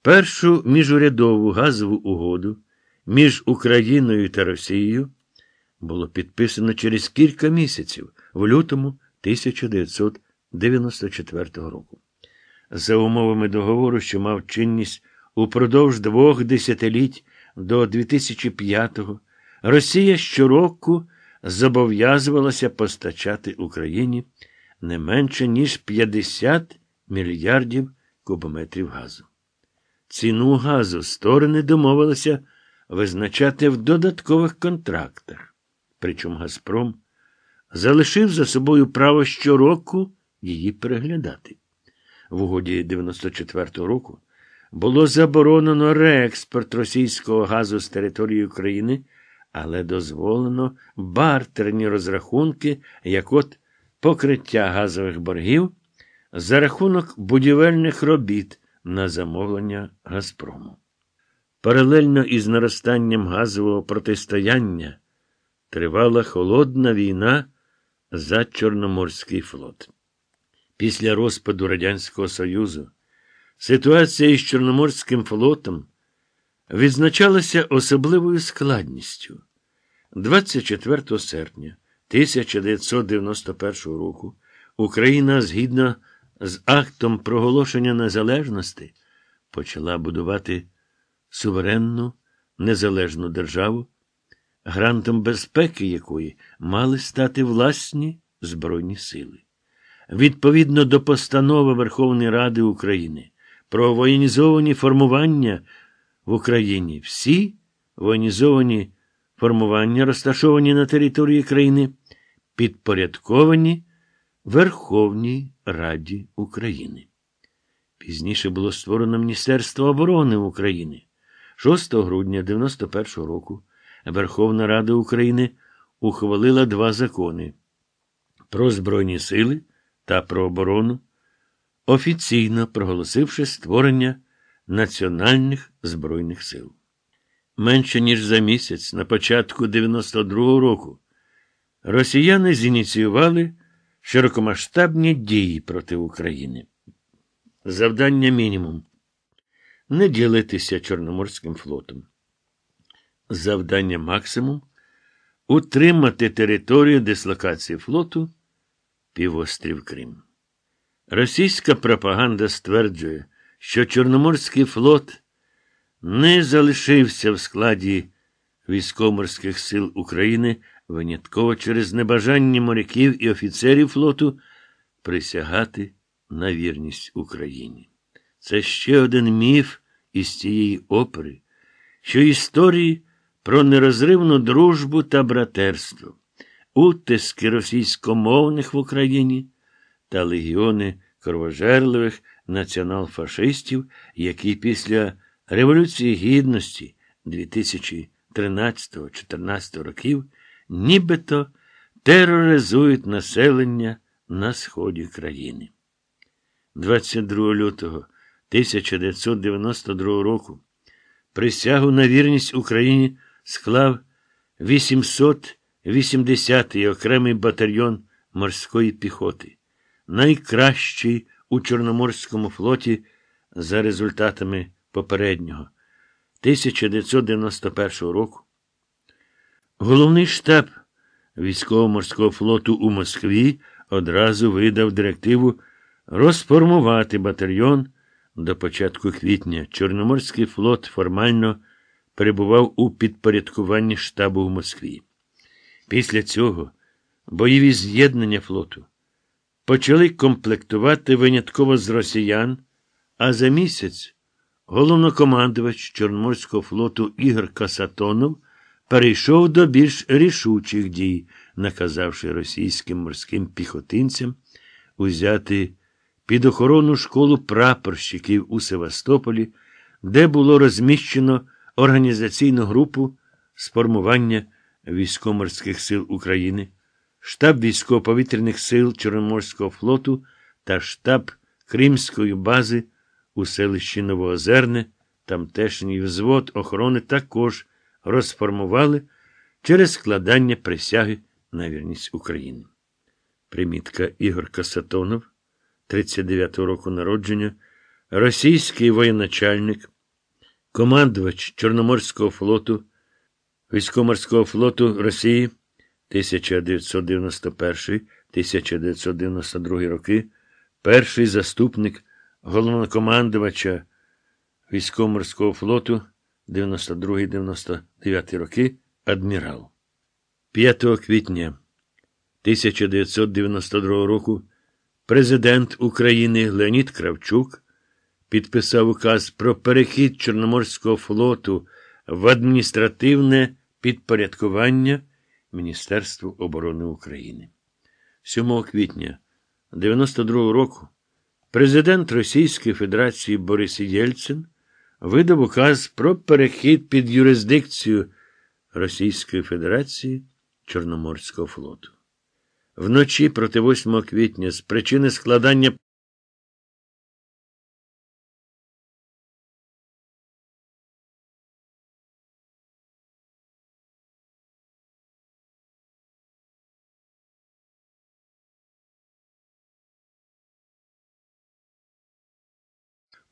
Першу міжурядову газову угоду між Україною та Росією було підписано через кілька місяців в лютому 1994 року. За умовами договору, що мав чинність упродовж двох десятиліть до 2005-го, Росія щороку зобов'язувалася постачати Україні не менше ніж 50 мільярдів кубометрів газу. Ціну газу сторони домовилися визначати в додаткових контрактах. Причому Газпром залишив за собою право щороку її переглядати. В угоді 94-го року було заборонено реекспорт російського газу з території України, але дозволено бартерні розрахунки, як от покриття газових боргів за рахунок будівельних робіт на замовлення Газпрому. Паралельно із наростанням газового протистояння тривала холодна війна за Чорноморський флот. Після розпаду Радянського Союзу ситуація із Чорноморським флотом відзначалася особливою складністю. 24 серпня 1991 року Україна, згідно з актом проголошення незалежності, почала будувати суверенну незалежну державу, грантом безпеки якої мали стати власні Збройні сили. Відповідно до постанови Верховної Ради України про воєнізовані формування в Україні, всі воєнізовані формування, розташовані на території країни, підпорядковані Верховній Раді України. Пізніше було створено Міністерство оборони України. 6 грудня 91 року Верховна Рада України ухвалила два закони про Збройні сили та про оборону, офіційно проголосивши створення Національних Збройних сил. Менше ніж за місяць, на початку 92-го року, росіяни зініціювали широкомасштабні дії проти України. Завдання мінімум не ділитися Чорноморським флотом. Завдання максимум утримати територію дислокації флоту півострів Крим. Російська пропаганда стверджує, що Чорноморський флот не залишився в складі військово-морських сил України винятково через небажання моряків і офіцерів флоту присягати на вірність Україні. Це ще один міф із цієї опери, що історії про нерозривну дружбу та братерство, утиски російськомовних в Україні та легіони кровожерливих націонал-фашистів, які після Революції Гідності 2013-14 років нібито тероризують населення на сході країни. 22 лютого 1992 року присягу на вірність Україні склав 880-й окремий батальйон морської піхоти, найкращий у Чорноморському флоті за результатами попереднього 1991 року. Головний штаб військово-морського флоту у Москві одразу видав директиву розформувати батальйон до початку квітня. Чорноморський флот формально перебував у підпорядкуванні штабу в Москві. Після цього бойові з'єднання флоту почали комплектувати винятково з росіян, а за місяць головнокомандувач Чорноморського флоту Ігор Касатонов перейшов до більш рішучих дій, наказавши російським морським піхотинцям узяти під охорону школу прапорщиків у Севастополі, де було розміщено організаційну групу з формування військово-морських сил України, штаб військово-повітряних сил Чорноморського флоту та штаб Кримської бази у селищі Новоозерне, тамтешній взвод охорони також розформували через складання присяги на вірність України. Примітка Ігор Касатонов, 39-го року народження, російський воєначальник, командувач Чорноморського флоту, військово-морського флоту Росії 1991-1992 роки, перший заступник головнокомандувача військово-морського флоту 92-99 роки адмірал. 5 квітня 1992 року президент України Леонід Кравчук підписав указ про перехід Чорноморського флоту в адміністративне підпорядкування Міністерству оборони України. 7 квітня 92 року президент Російської Федерації Борис Єльцин видав указ про перехід під юрисдикцію Російської Федерації Чорноморського флоту. Вночі проти 8 квітня з причини складання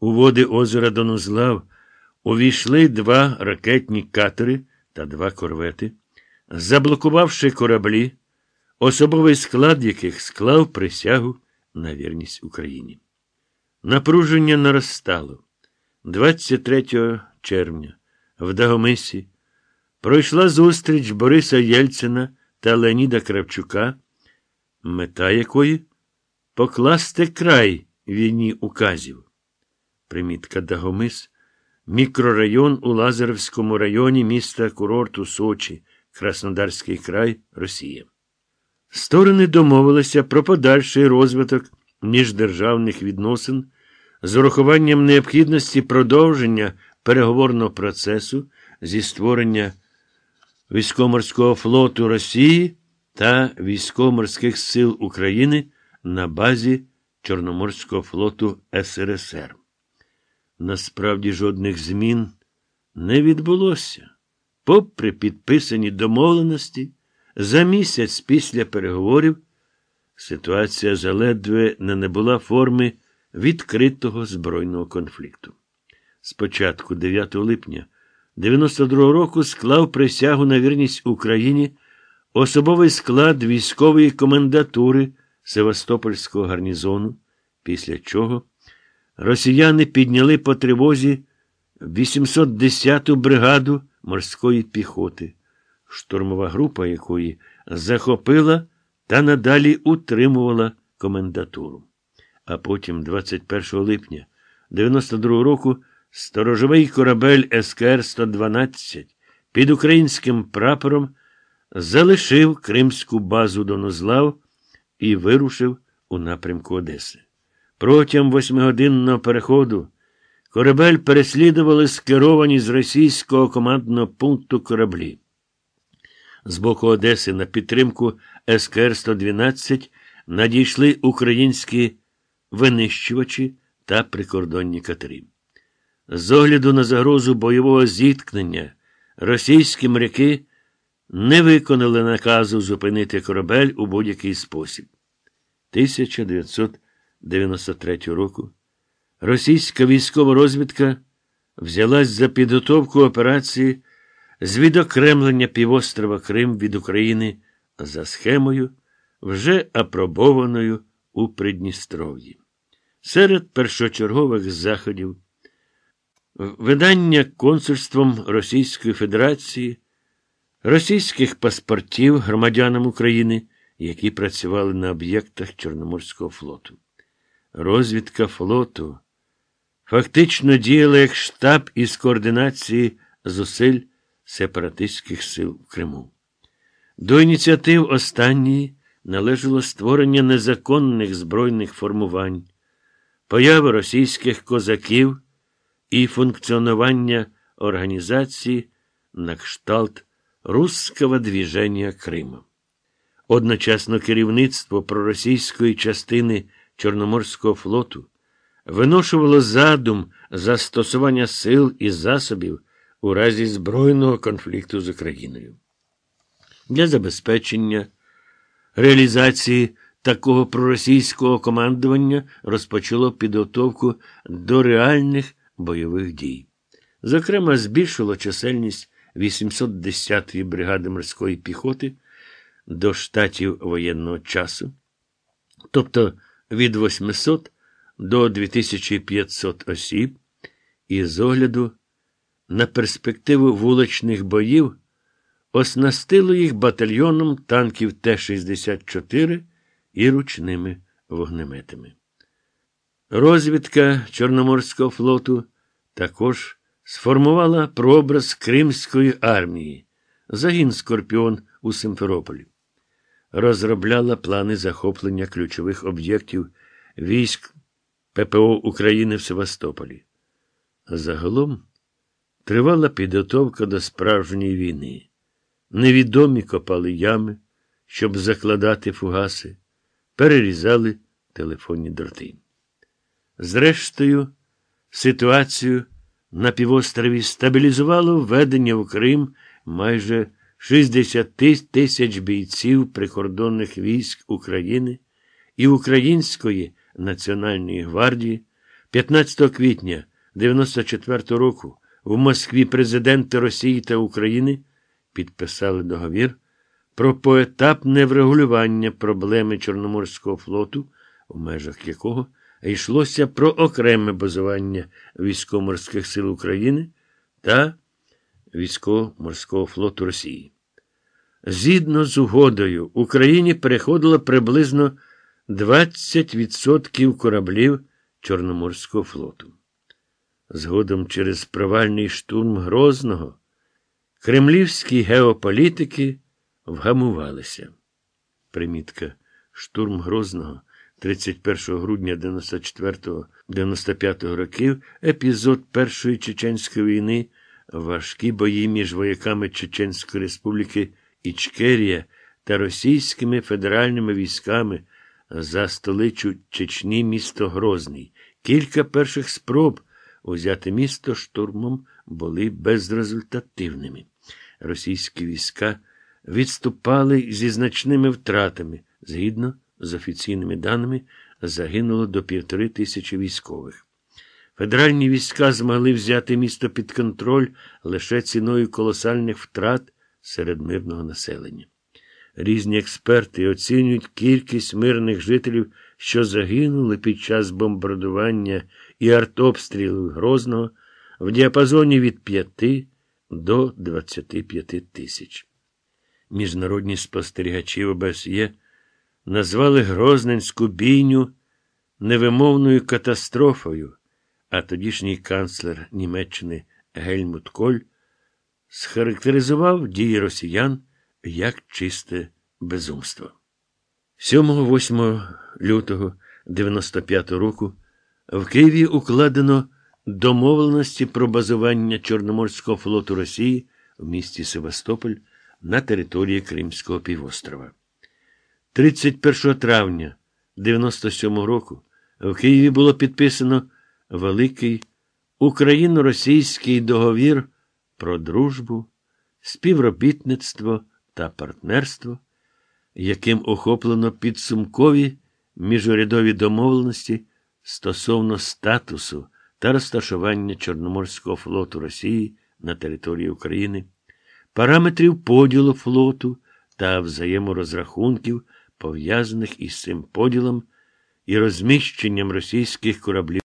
У води озера Донузлав увійшли два ракетні катери та два корвети, заблокувавши кораблі, особовий склад яких склав присягу на вірність Україні. Напруження наростало. 23 червня в Дагомисі пройшла зустріч Бориса Єльцина та Леоніда Кравчука, мета якої покласти край війні указів. Примітка Дагомис, мікрорайон у Лазаревському районі міста курорту Сочі, Краснодарський край, Росія. Сторони домовилися про подальший розвиток міждержавних відносин з урахуванням необхідності продовження переговорного процесу зі створення військоморського флоту Росії та військово-морських сил України на базі Чорноморського флоту СРСР. Насправді жодних змін не відбулося. Попри підписані домовленості, за місяць після переговорів ситуація заледве не набула форми відкритого збройного конфлікту. Спочатку, 9 липня 92 року, склав присягу на вірність Україні особовий склад військової комендатури Севастопольського гарнізону, після чого росіяни підняли по тривозі 810-ту бригаду морської піхоти, штурмова група якої захопила та надалі утримувала комендатуру. А потім, 21 липня 92 року, сторожовий корабель СКР-112 під українським прапором залишив Кримську базу Донозлав і вирушив у напрямку Одеси. Протягом восьмигодинного переходу корабель переслідували скеровані з російського командного пункту кораблі. З боку Одеси на підтримку СКР-112 надійшли українські винищувачі та прикордонні катери. З огляду на загрозу бойового зіткнення російські моряки не виконали наказу зупинити корабель у будь-який спосіб. 1993 року російська військова розвідка взялась за підготовку операції з відокремлення півострова Крим від України за схемою, вже апробованою у Придністров'ї. Серед першочергових заходів видання консульством Російської Федерації, російських паспортів громадянам України, які працювали на об'єктах Чорноморського флоту. Розвідка флоту фактично діяла як штаб із координації зусиль сепаратистських сил в Криму. До ініціатив останньої належало створення незаконних збройних формувань, появи російських козаків і функціонування організації на кшталт Русского движення Криму. Одночасно керівництво проросійської частини Чорноморського флоту виношувало задум застосування сил і засобів у разі збройного конфлікту з Україною. Для забезпечення реалізації такого проросійського командування розпочало підготовку до реальних бойових дій. Зокрема, збільшило чисельність 810-ї бригади морської піхоти до штатів воєнного часу. тобто від 800 до 2500 осіб, і з огляду на перспективу вуличних боїв оснастило їх батальйоном танків Т-64 і ручними вогнеметами. Розвідка Чорноморського флоту також сформувала прообраз Кримської армії, загін Скорпіон у Симферополі, розробляла плани захоплення ключових об'єктів військ ППО України в Севастополі. Загалом тривала підготовка до справжньої війни. Невідомі копали ями, щоб закладати фугаси, перерізали телефонні дроти. Зрештою, ситуацію на півострові стабілізувало введення в Крим майже 60 тисяч бійців прикордонних військ України і Української Національної гвардії 15 квітня 94 року в Москві президенти Росії та України підписали договір про поетапне врегулювання проблеми Чорноморського флоту, в межах якого йшлося про окреме базування військово-морських сил України та військово-морського флоту Росії. Згідно з угодою, Україні переходило приблизно 20% кораблів Чорноморського флоту. Згодом через провальний штурм Грозного кремлівські геополітики вгамувалися. Примітка штурм Грозного 31 грудня 94-95 років, епізод Першої Чеченської війни, важкі бої між вояками Чеченської Республіки Ічкерія та російськими федеральними військами за столицю Чечні місто Грозний. Кілька перших спроб узяти місто штурмом були безрезультативними. Російські війська відступали зі значними втратами. Згідно з офіційними даними, загинуло до півтори тисячі військових. Федеральні війська змогли взяти місто під контроль лише ціною колосальних втрат серед мирного населення. Різні експерти оцінюють кількість мирних жителів, що загинули під час бомбардування і артобстрілів Грозного в діапазоні від 5 до 25 тисяч. Міжнародні спостерігачі ОБСЄ назвали Грозненську бійню невимовною катастрофою, а тодішній канцлер Німеччини Гельмут Коль схарактеризував дії росіян як чисте безумство. 7-8 лютого 95 року в Києві укладено домовленості про базування Чорноморського флоту Росії в місті Севастополь на території Кримського півострова. 31 травня 97 року в Києві було підписано великий україно-російський договір про дружбу, співробітництво та партнерство, яким охоплено підсумкові міжурядові домовленості стосовно статусу та розташування Чорноморського флоту Росії на території України, параметрів поділу флоту та взаєморозрахунків, пов'язаних із цим поділом і розміщенням російських кораблів.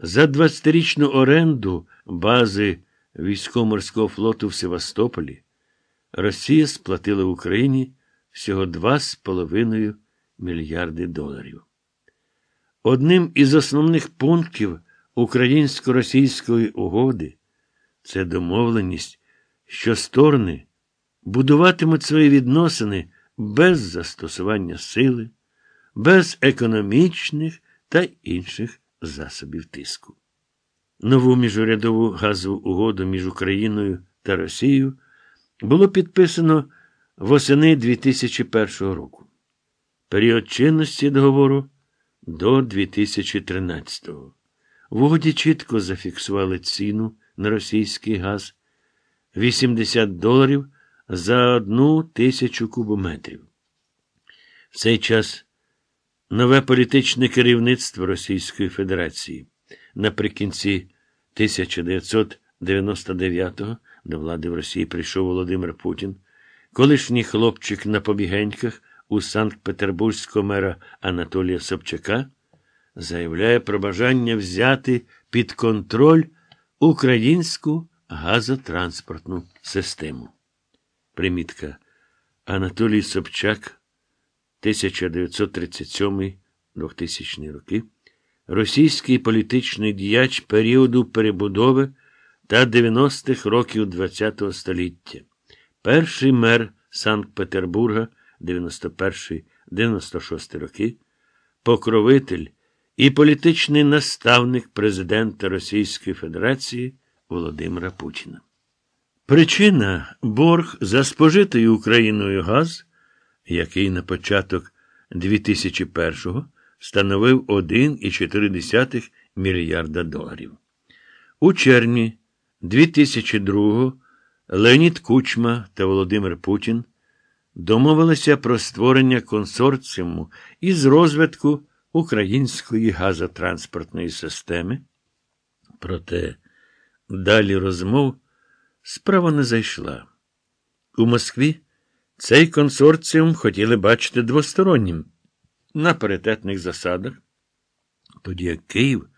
За 20-річну оренду бази військово-морського флоту в Севастополі Росія сплатила Україні всього 2,5 мільярди доларів. Одним із основних пунктів українсько-російської угоди це домовленість, що сторони будуватимуть свої відносини без застосування сили, без економічних та інших засобів тиску. Нову міжурядову газову угоду між Україною та Росією було підписано восени 2001 року. Період чинності договору до 2013-го. В угоді чітко зафіксували ціну на російський газ 80 доларів за одну тисячу кубометрів. В цей час нове політичне керівництво Російської Федерації наприкінці 1999-го до влади в Росії прийшов Володимир Путін, колишній хлопчик на побігеньках у Санкт-Петербурзького мера Анатолія Собчака заявляє про бажання взяти під контроль українську газотранспортну систему. Примітка. Анатолій Собчак, 1937-2000 роки, російський політичний діяч періоду перебудови та 90-х років ХХ століття, перший мер Санкт-Петербурга 91-96 роки, покровитель і політичний наставник президента Російської Федерації Володимира Путіна. Причина борг за спожитий Україною газ, який на початок 2001-го становив 1,4 мільярда доларів. У червні 2002-го Леонід Кучма та Володимир Путін домовилися про створення консорціуму із розвитку української газотранспортної системи. Проте далі розмов справа не зайшла. У Москві цей консорціум хотіли бачити двостороннім на паритетних засадах, тоді як Київ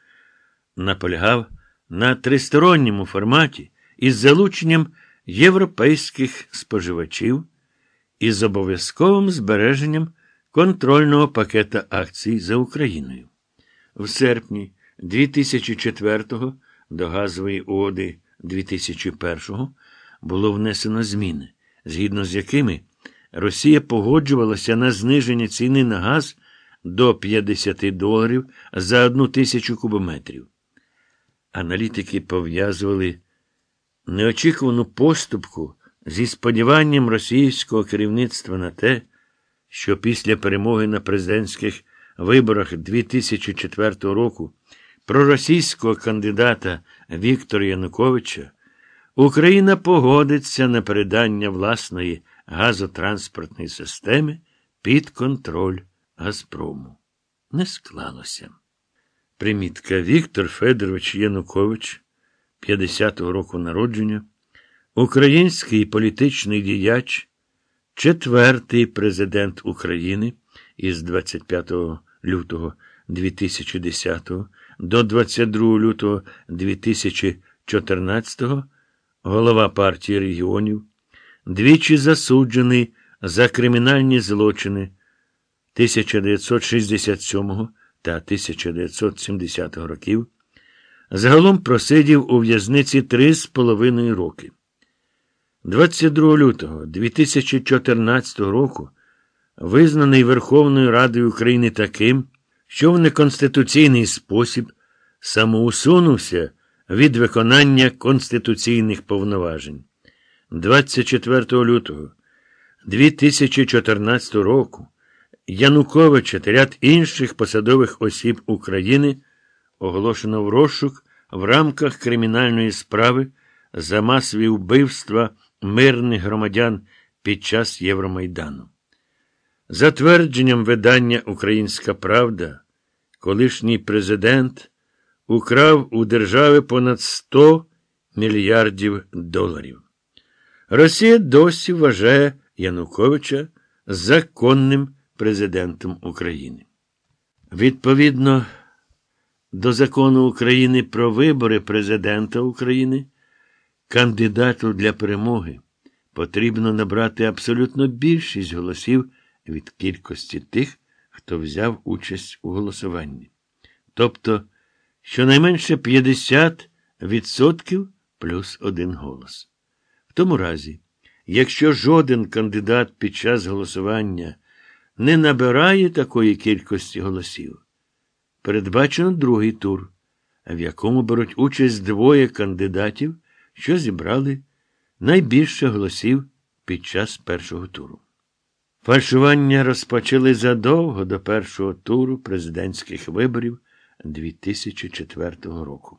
наполягав на тристоронньому форматі із залученням європейських споживачів і з обов'язковим збереженням контрольного пакета акцій за Україною. В серпні 2004-го до газової угоди 2001-го було внесено зміни, згідно з якими Росія погоджувалася на зниження ціни на газ до 50 доларів за одну тисячу кубометрів. Аналітики пов'язували неочікувану поступку зі сподіванням російського керівництва на те, що після перемоги на президентських виборах 2004 року проросійського кандидата Віктора Януковича Україна погодиться на передання власної газотранспортної системи під контроль Газпрому. Не склалося. Примітка Віктор Федорович Янукович, 50-го року народження, український політичний діяч, четвертий президент України із 25 лютого 2010 до 22 лютого 2014, голова партії регіонів, двічі засуджений за кримінальні злочини 1967 та 1970 років, загалом просидів у в'язниці три з половиною роки. 22 лютого 2014 року визнаний Верховною Радою України таким, що в неконституційний спосіб самоусунувся від виконання конституційних повноважень. 24 лютого 2014 року Януковича та ряд інших посадових осіб України оголошено в розшук в рамках кримінальної справи за масові вбивства мирних громадян під час Євромайдану. За твердженням видання Українська Правда, колишній президент украв у держави понад 100 мільярдів доларів. Росія досі вважає Януковича законним президентом України. Відповідно до закону України про вибори президента України, кандидату для перемоги потрібно набрати абсолютно більшість голосів від кількості тих, хто взяв участь у голосуванні. Тобто, щонайменше 50% плюс один голос. Тому разі, якщо жоден кандидат під час голосування не набирає такої кількості голосів, передбачено другий тур, в якому беруть участь двоє кандидатів, що зібрали найбільше голосів під час першого туру. Фальшування розпочали задовго до першого туру президентських виборів 2004 року.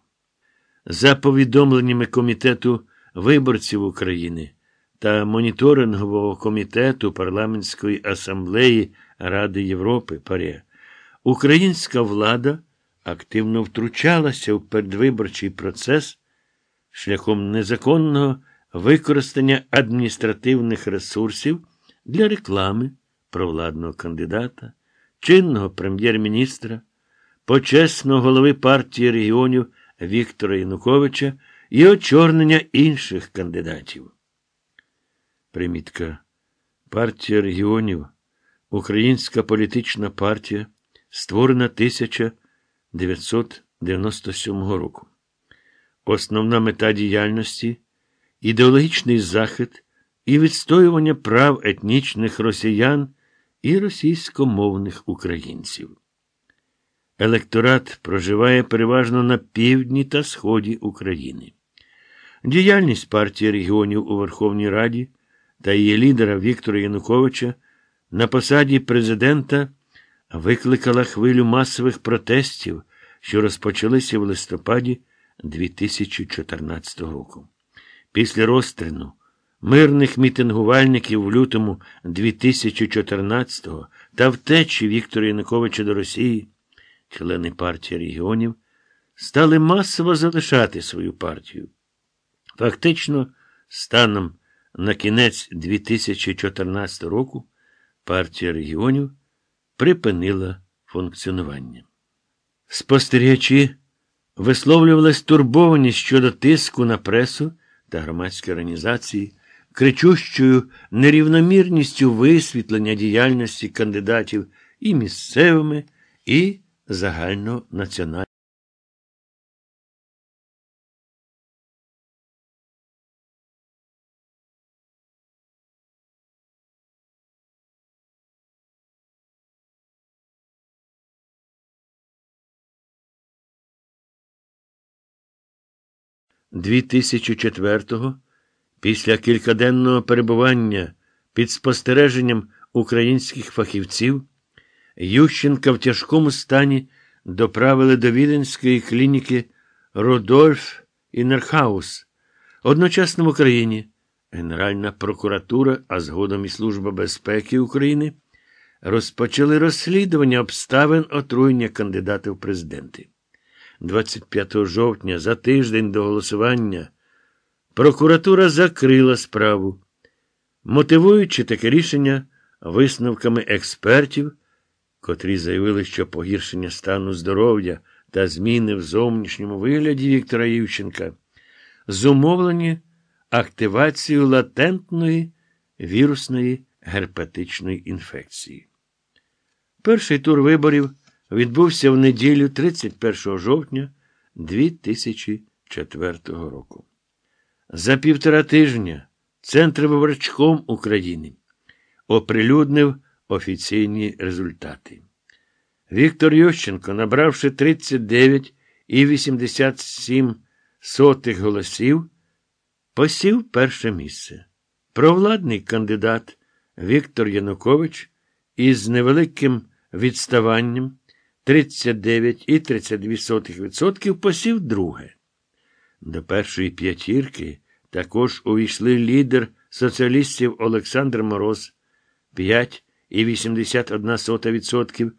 За повідомленнями Комітету виборців України та моніторингового комітету парламентської асамблеї Ради Європи ПАРЄ, українська влада активно втручалася в передвиборчий процес шляхом незаконного використання адміністративних ресурсів для реклами провладного кандидата, чинного прем'єр-міністра, почесного голови партії регіонів Віктора Януковича і очорнення інших кандидатів. Примітка. Партія регіонів, Українська політична партія, створена 1997 року. Основна мета діяльності ідеологічний захист і відстоювання прав етнічних росіян і російськомовних українців. Електорат проживає переважно на півдні та сході України. Діяльність партії регіонів у Верховній Раді та її лідера Віктора Януковича на посаді президента викликала хвилю масових протестів, що розпочалися в листопаді 2014 року. Після розстріну мирних мітингувальників в лютому 2014-го та втечі Віктора Януковича до Росії, члени партії регіонів стали масово залишати свою партію. Фактично, станом на кінець 2014 року партія регіонів припинила функціонування. Спостерігачі висловлювали стурбованість щодо тиску на пресу та громадські організації, кричущою нерівномірністю висвітлення діяльності кандидатів і місцевими, і загальнонаціональними. Дві тисячі четвертого, після кількаденного перебування під спостереженням українських фахівців, Ющенка в тяжкому стані доправили до Віденської клініки Рудольфінерхаус. Одночасно в Україні Генеральна прокуратура, а згодом і Служба безпеки України розпочали розслідування обставин отруєння кандидата в президенти. 25 жовтня, за тиждень до голосування, прокуратура закрила справу, мотивуючи таке рішення висновками експертів, котрі заявили, що погіршення стану здоров'я та зміни в зовнішньому вигляді Віктора Ющенка зумовлені активацією латентної вірусної герпетичної інфекції. Перший тур виборів відбувся в неділю 31 жовтня 2004 року. За півтора тижня Центр виборчком України оприлюднив офіційні результати. Віктор Ющенко, набравши 39,87 голосів, посів перше місце. Провладний кандидат Віктор Янукович із невеликим відставанням 39,32% посів друге. До першої п'ятірки також увійшли лідер соціалістів Олександр Мороз 5,81%,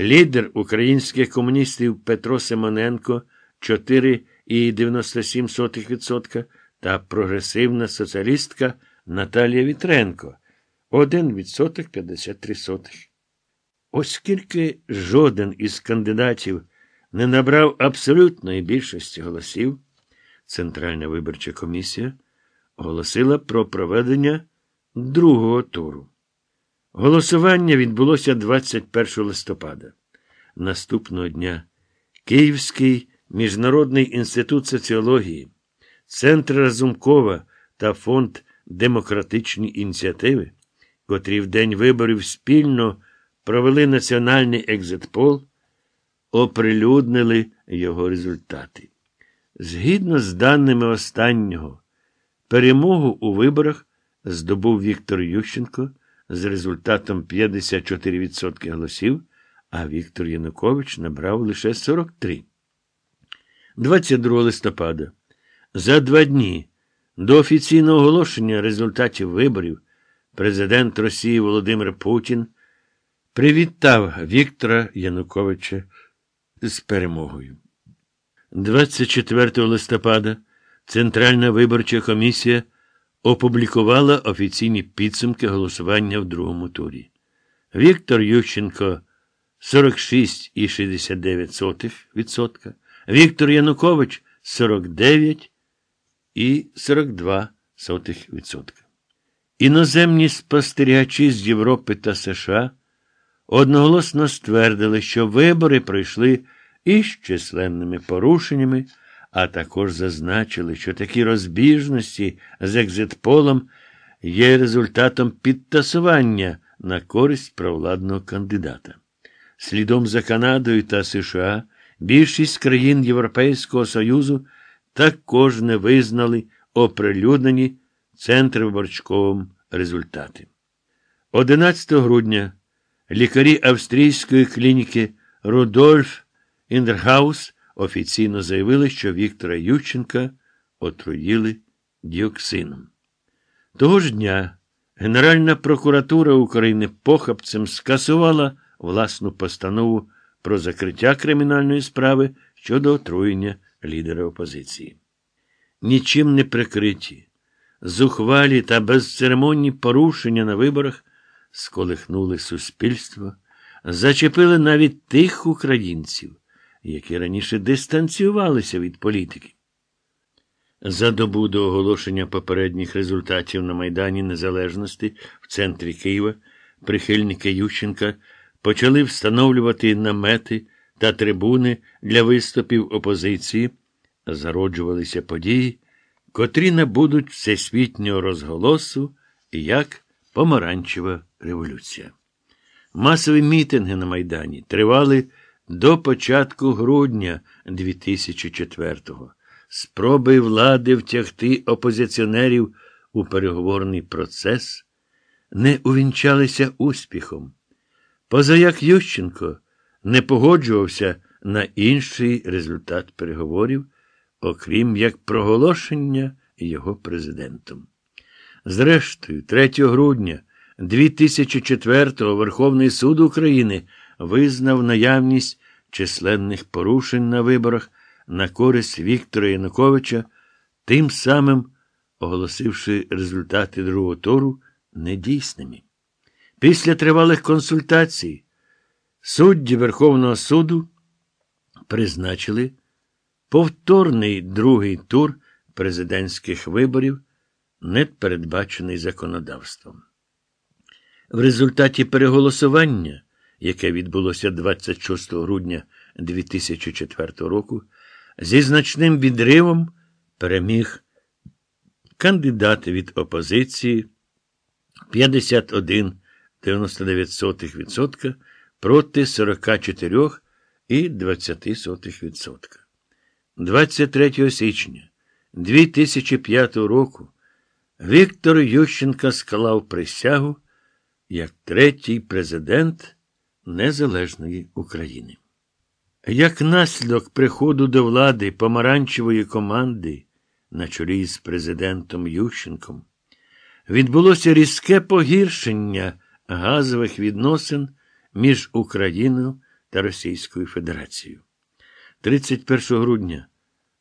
лідер українських комуністів Петро Симоненко 4,97% та прогресивна соціалістка Наталія Вітренко 1,53%. Оскільки жоден із кандидатів не набрав абсолютної більшості голосів, Центральна виборча комісія оголосила про проведення другого туру. Голосування відбулося 21 листопада. Наступного дня Київський міжнародний інститут соціології, Центр Разумкова та Фонд демократичні ініціативи, котрі в день виборів спільно провели національний екзитпол, оприлюднили його результати. Згідно з даними останнього, перемогу у виборах здобув Віктор Ющенко з результатом 54% голосів, а Віктор Янукович набрав лише 43. 22 листопада. За два дні До офіційного оголошення результатів виборів президент Росії Володимир Путін привітав Віктора Януковича з перемогою. 24 листопада Центральна виборча комісія опублікувала офіційні підсумки голосування в другому турі. Віктор Ющенко 46,69%, Віктор Янукович 49,42%. Іноземні спостерігачі з Європи та США одноголосно ствердили, що вибори пройшли із численними порушеннями, а також зазначили, що такі розбіжності з екзитполом є результатом підтасування на користь провладного кандидата. Слідом за Канадою та США більшість країн Європейського Союзу також не визнали оприлюднені центровиборчковим результати. 11 грудня лікарі австрійської клініки Рудольф Індергаус офіційно заявили, що Віктора Ющенка отруїли діоксином. Того ж дня Генеральна прокуратура України похабцем скасувала власну постанову про закриття кримінальної справи щодо отруєння лідера опозиції. Нічим не прикриті, зухвалі та безцеремонні порушення на виборах сколихнули суспільство, зачепили навіть тих українців, які раніше дистанціювалися від політики. За добу до оголошення попередніх результатів на Майдані Незалежності в центрі Києва прихильники Ющенка почали встановлювати намети та трибуни для виступів опозиції, зароджувалися події, котрі набудуть всесвітнього розголосу, як помаранчева революція. Масові мітинги на Майдані тривали до початку грудня 2004-го. Спроби влади втягти опозиціонерів у переговорний процес не увінчалися успіхом. Позаяк Ющенко не погоджувався на інший результат переговорів, окрім як проголошення його президентом. Зрештою, 3 грудня 2004-го Верховний суд України визнав наявність численних порушень на виборах на користь Віктора Януковича, тим самим оголосивши результати другого туру недійсними. Після тривалих консультацій судді Верховного суду призначили повторний другий тур президентських виборів, не передбачений законодавством. В результаті переголосування, яке відбулося 26 грудня 2004 року, зі значним відривом переміг кандидат від опозиції 51,99% проти 44,20%. 23 січня 2005 року Віктор Ющенко склав присягу як третій президент Незалежної України. Як наслідок приходу до влади помаранчевої команди на чолі з президентом Ющенком, відбулося різке погіршення газових відносин між Україною та Російською Федерацією. 31 грудня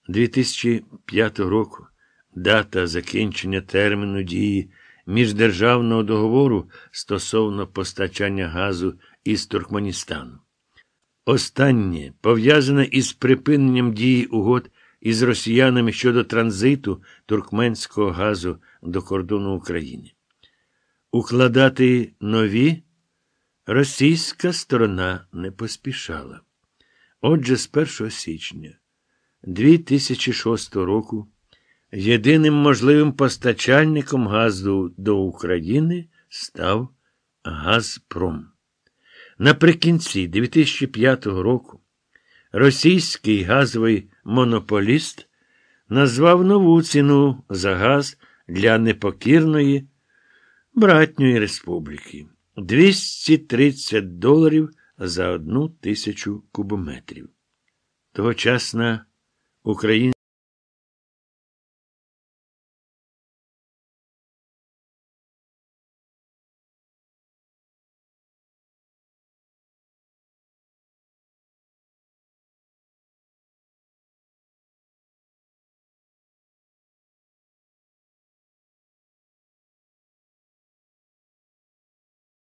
2005 року дата закінчення терміну дії міждержавного договору стосовно постачання газу із Туркменістану. Останнє пов'язане із припиненням дії угод із росіянами щодо транзиту туркменського газу до кордону України. Укладати нові російська сторона не поспішала. Отже, з 1 січня 2006 року єдиним можливим постачальником газу до України став Газпром. Наприкінці 2005 року російський газовий монополіст назвав нову ціну за газ для непокірної братньої республіки 230 доларів за одну тисячу кубометрів. Тогочасна українська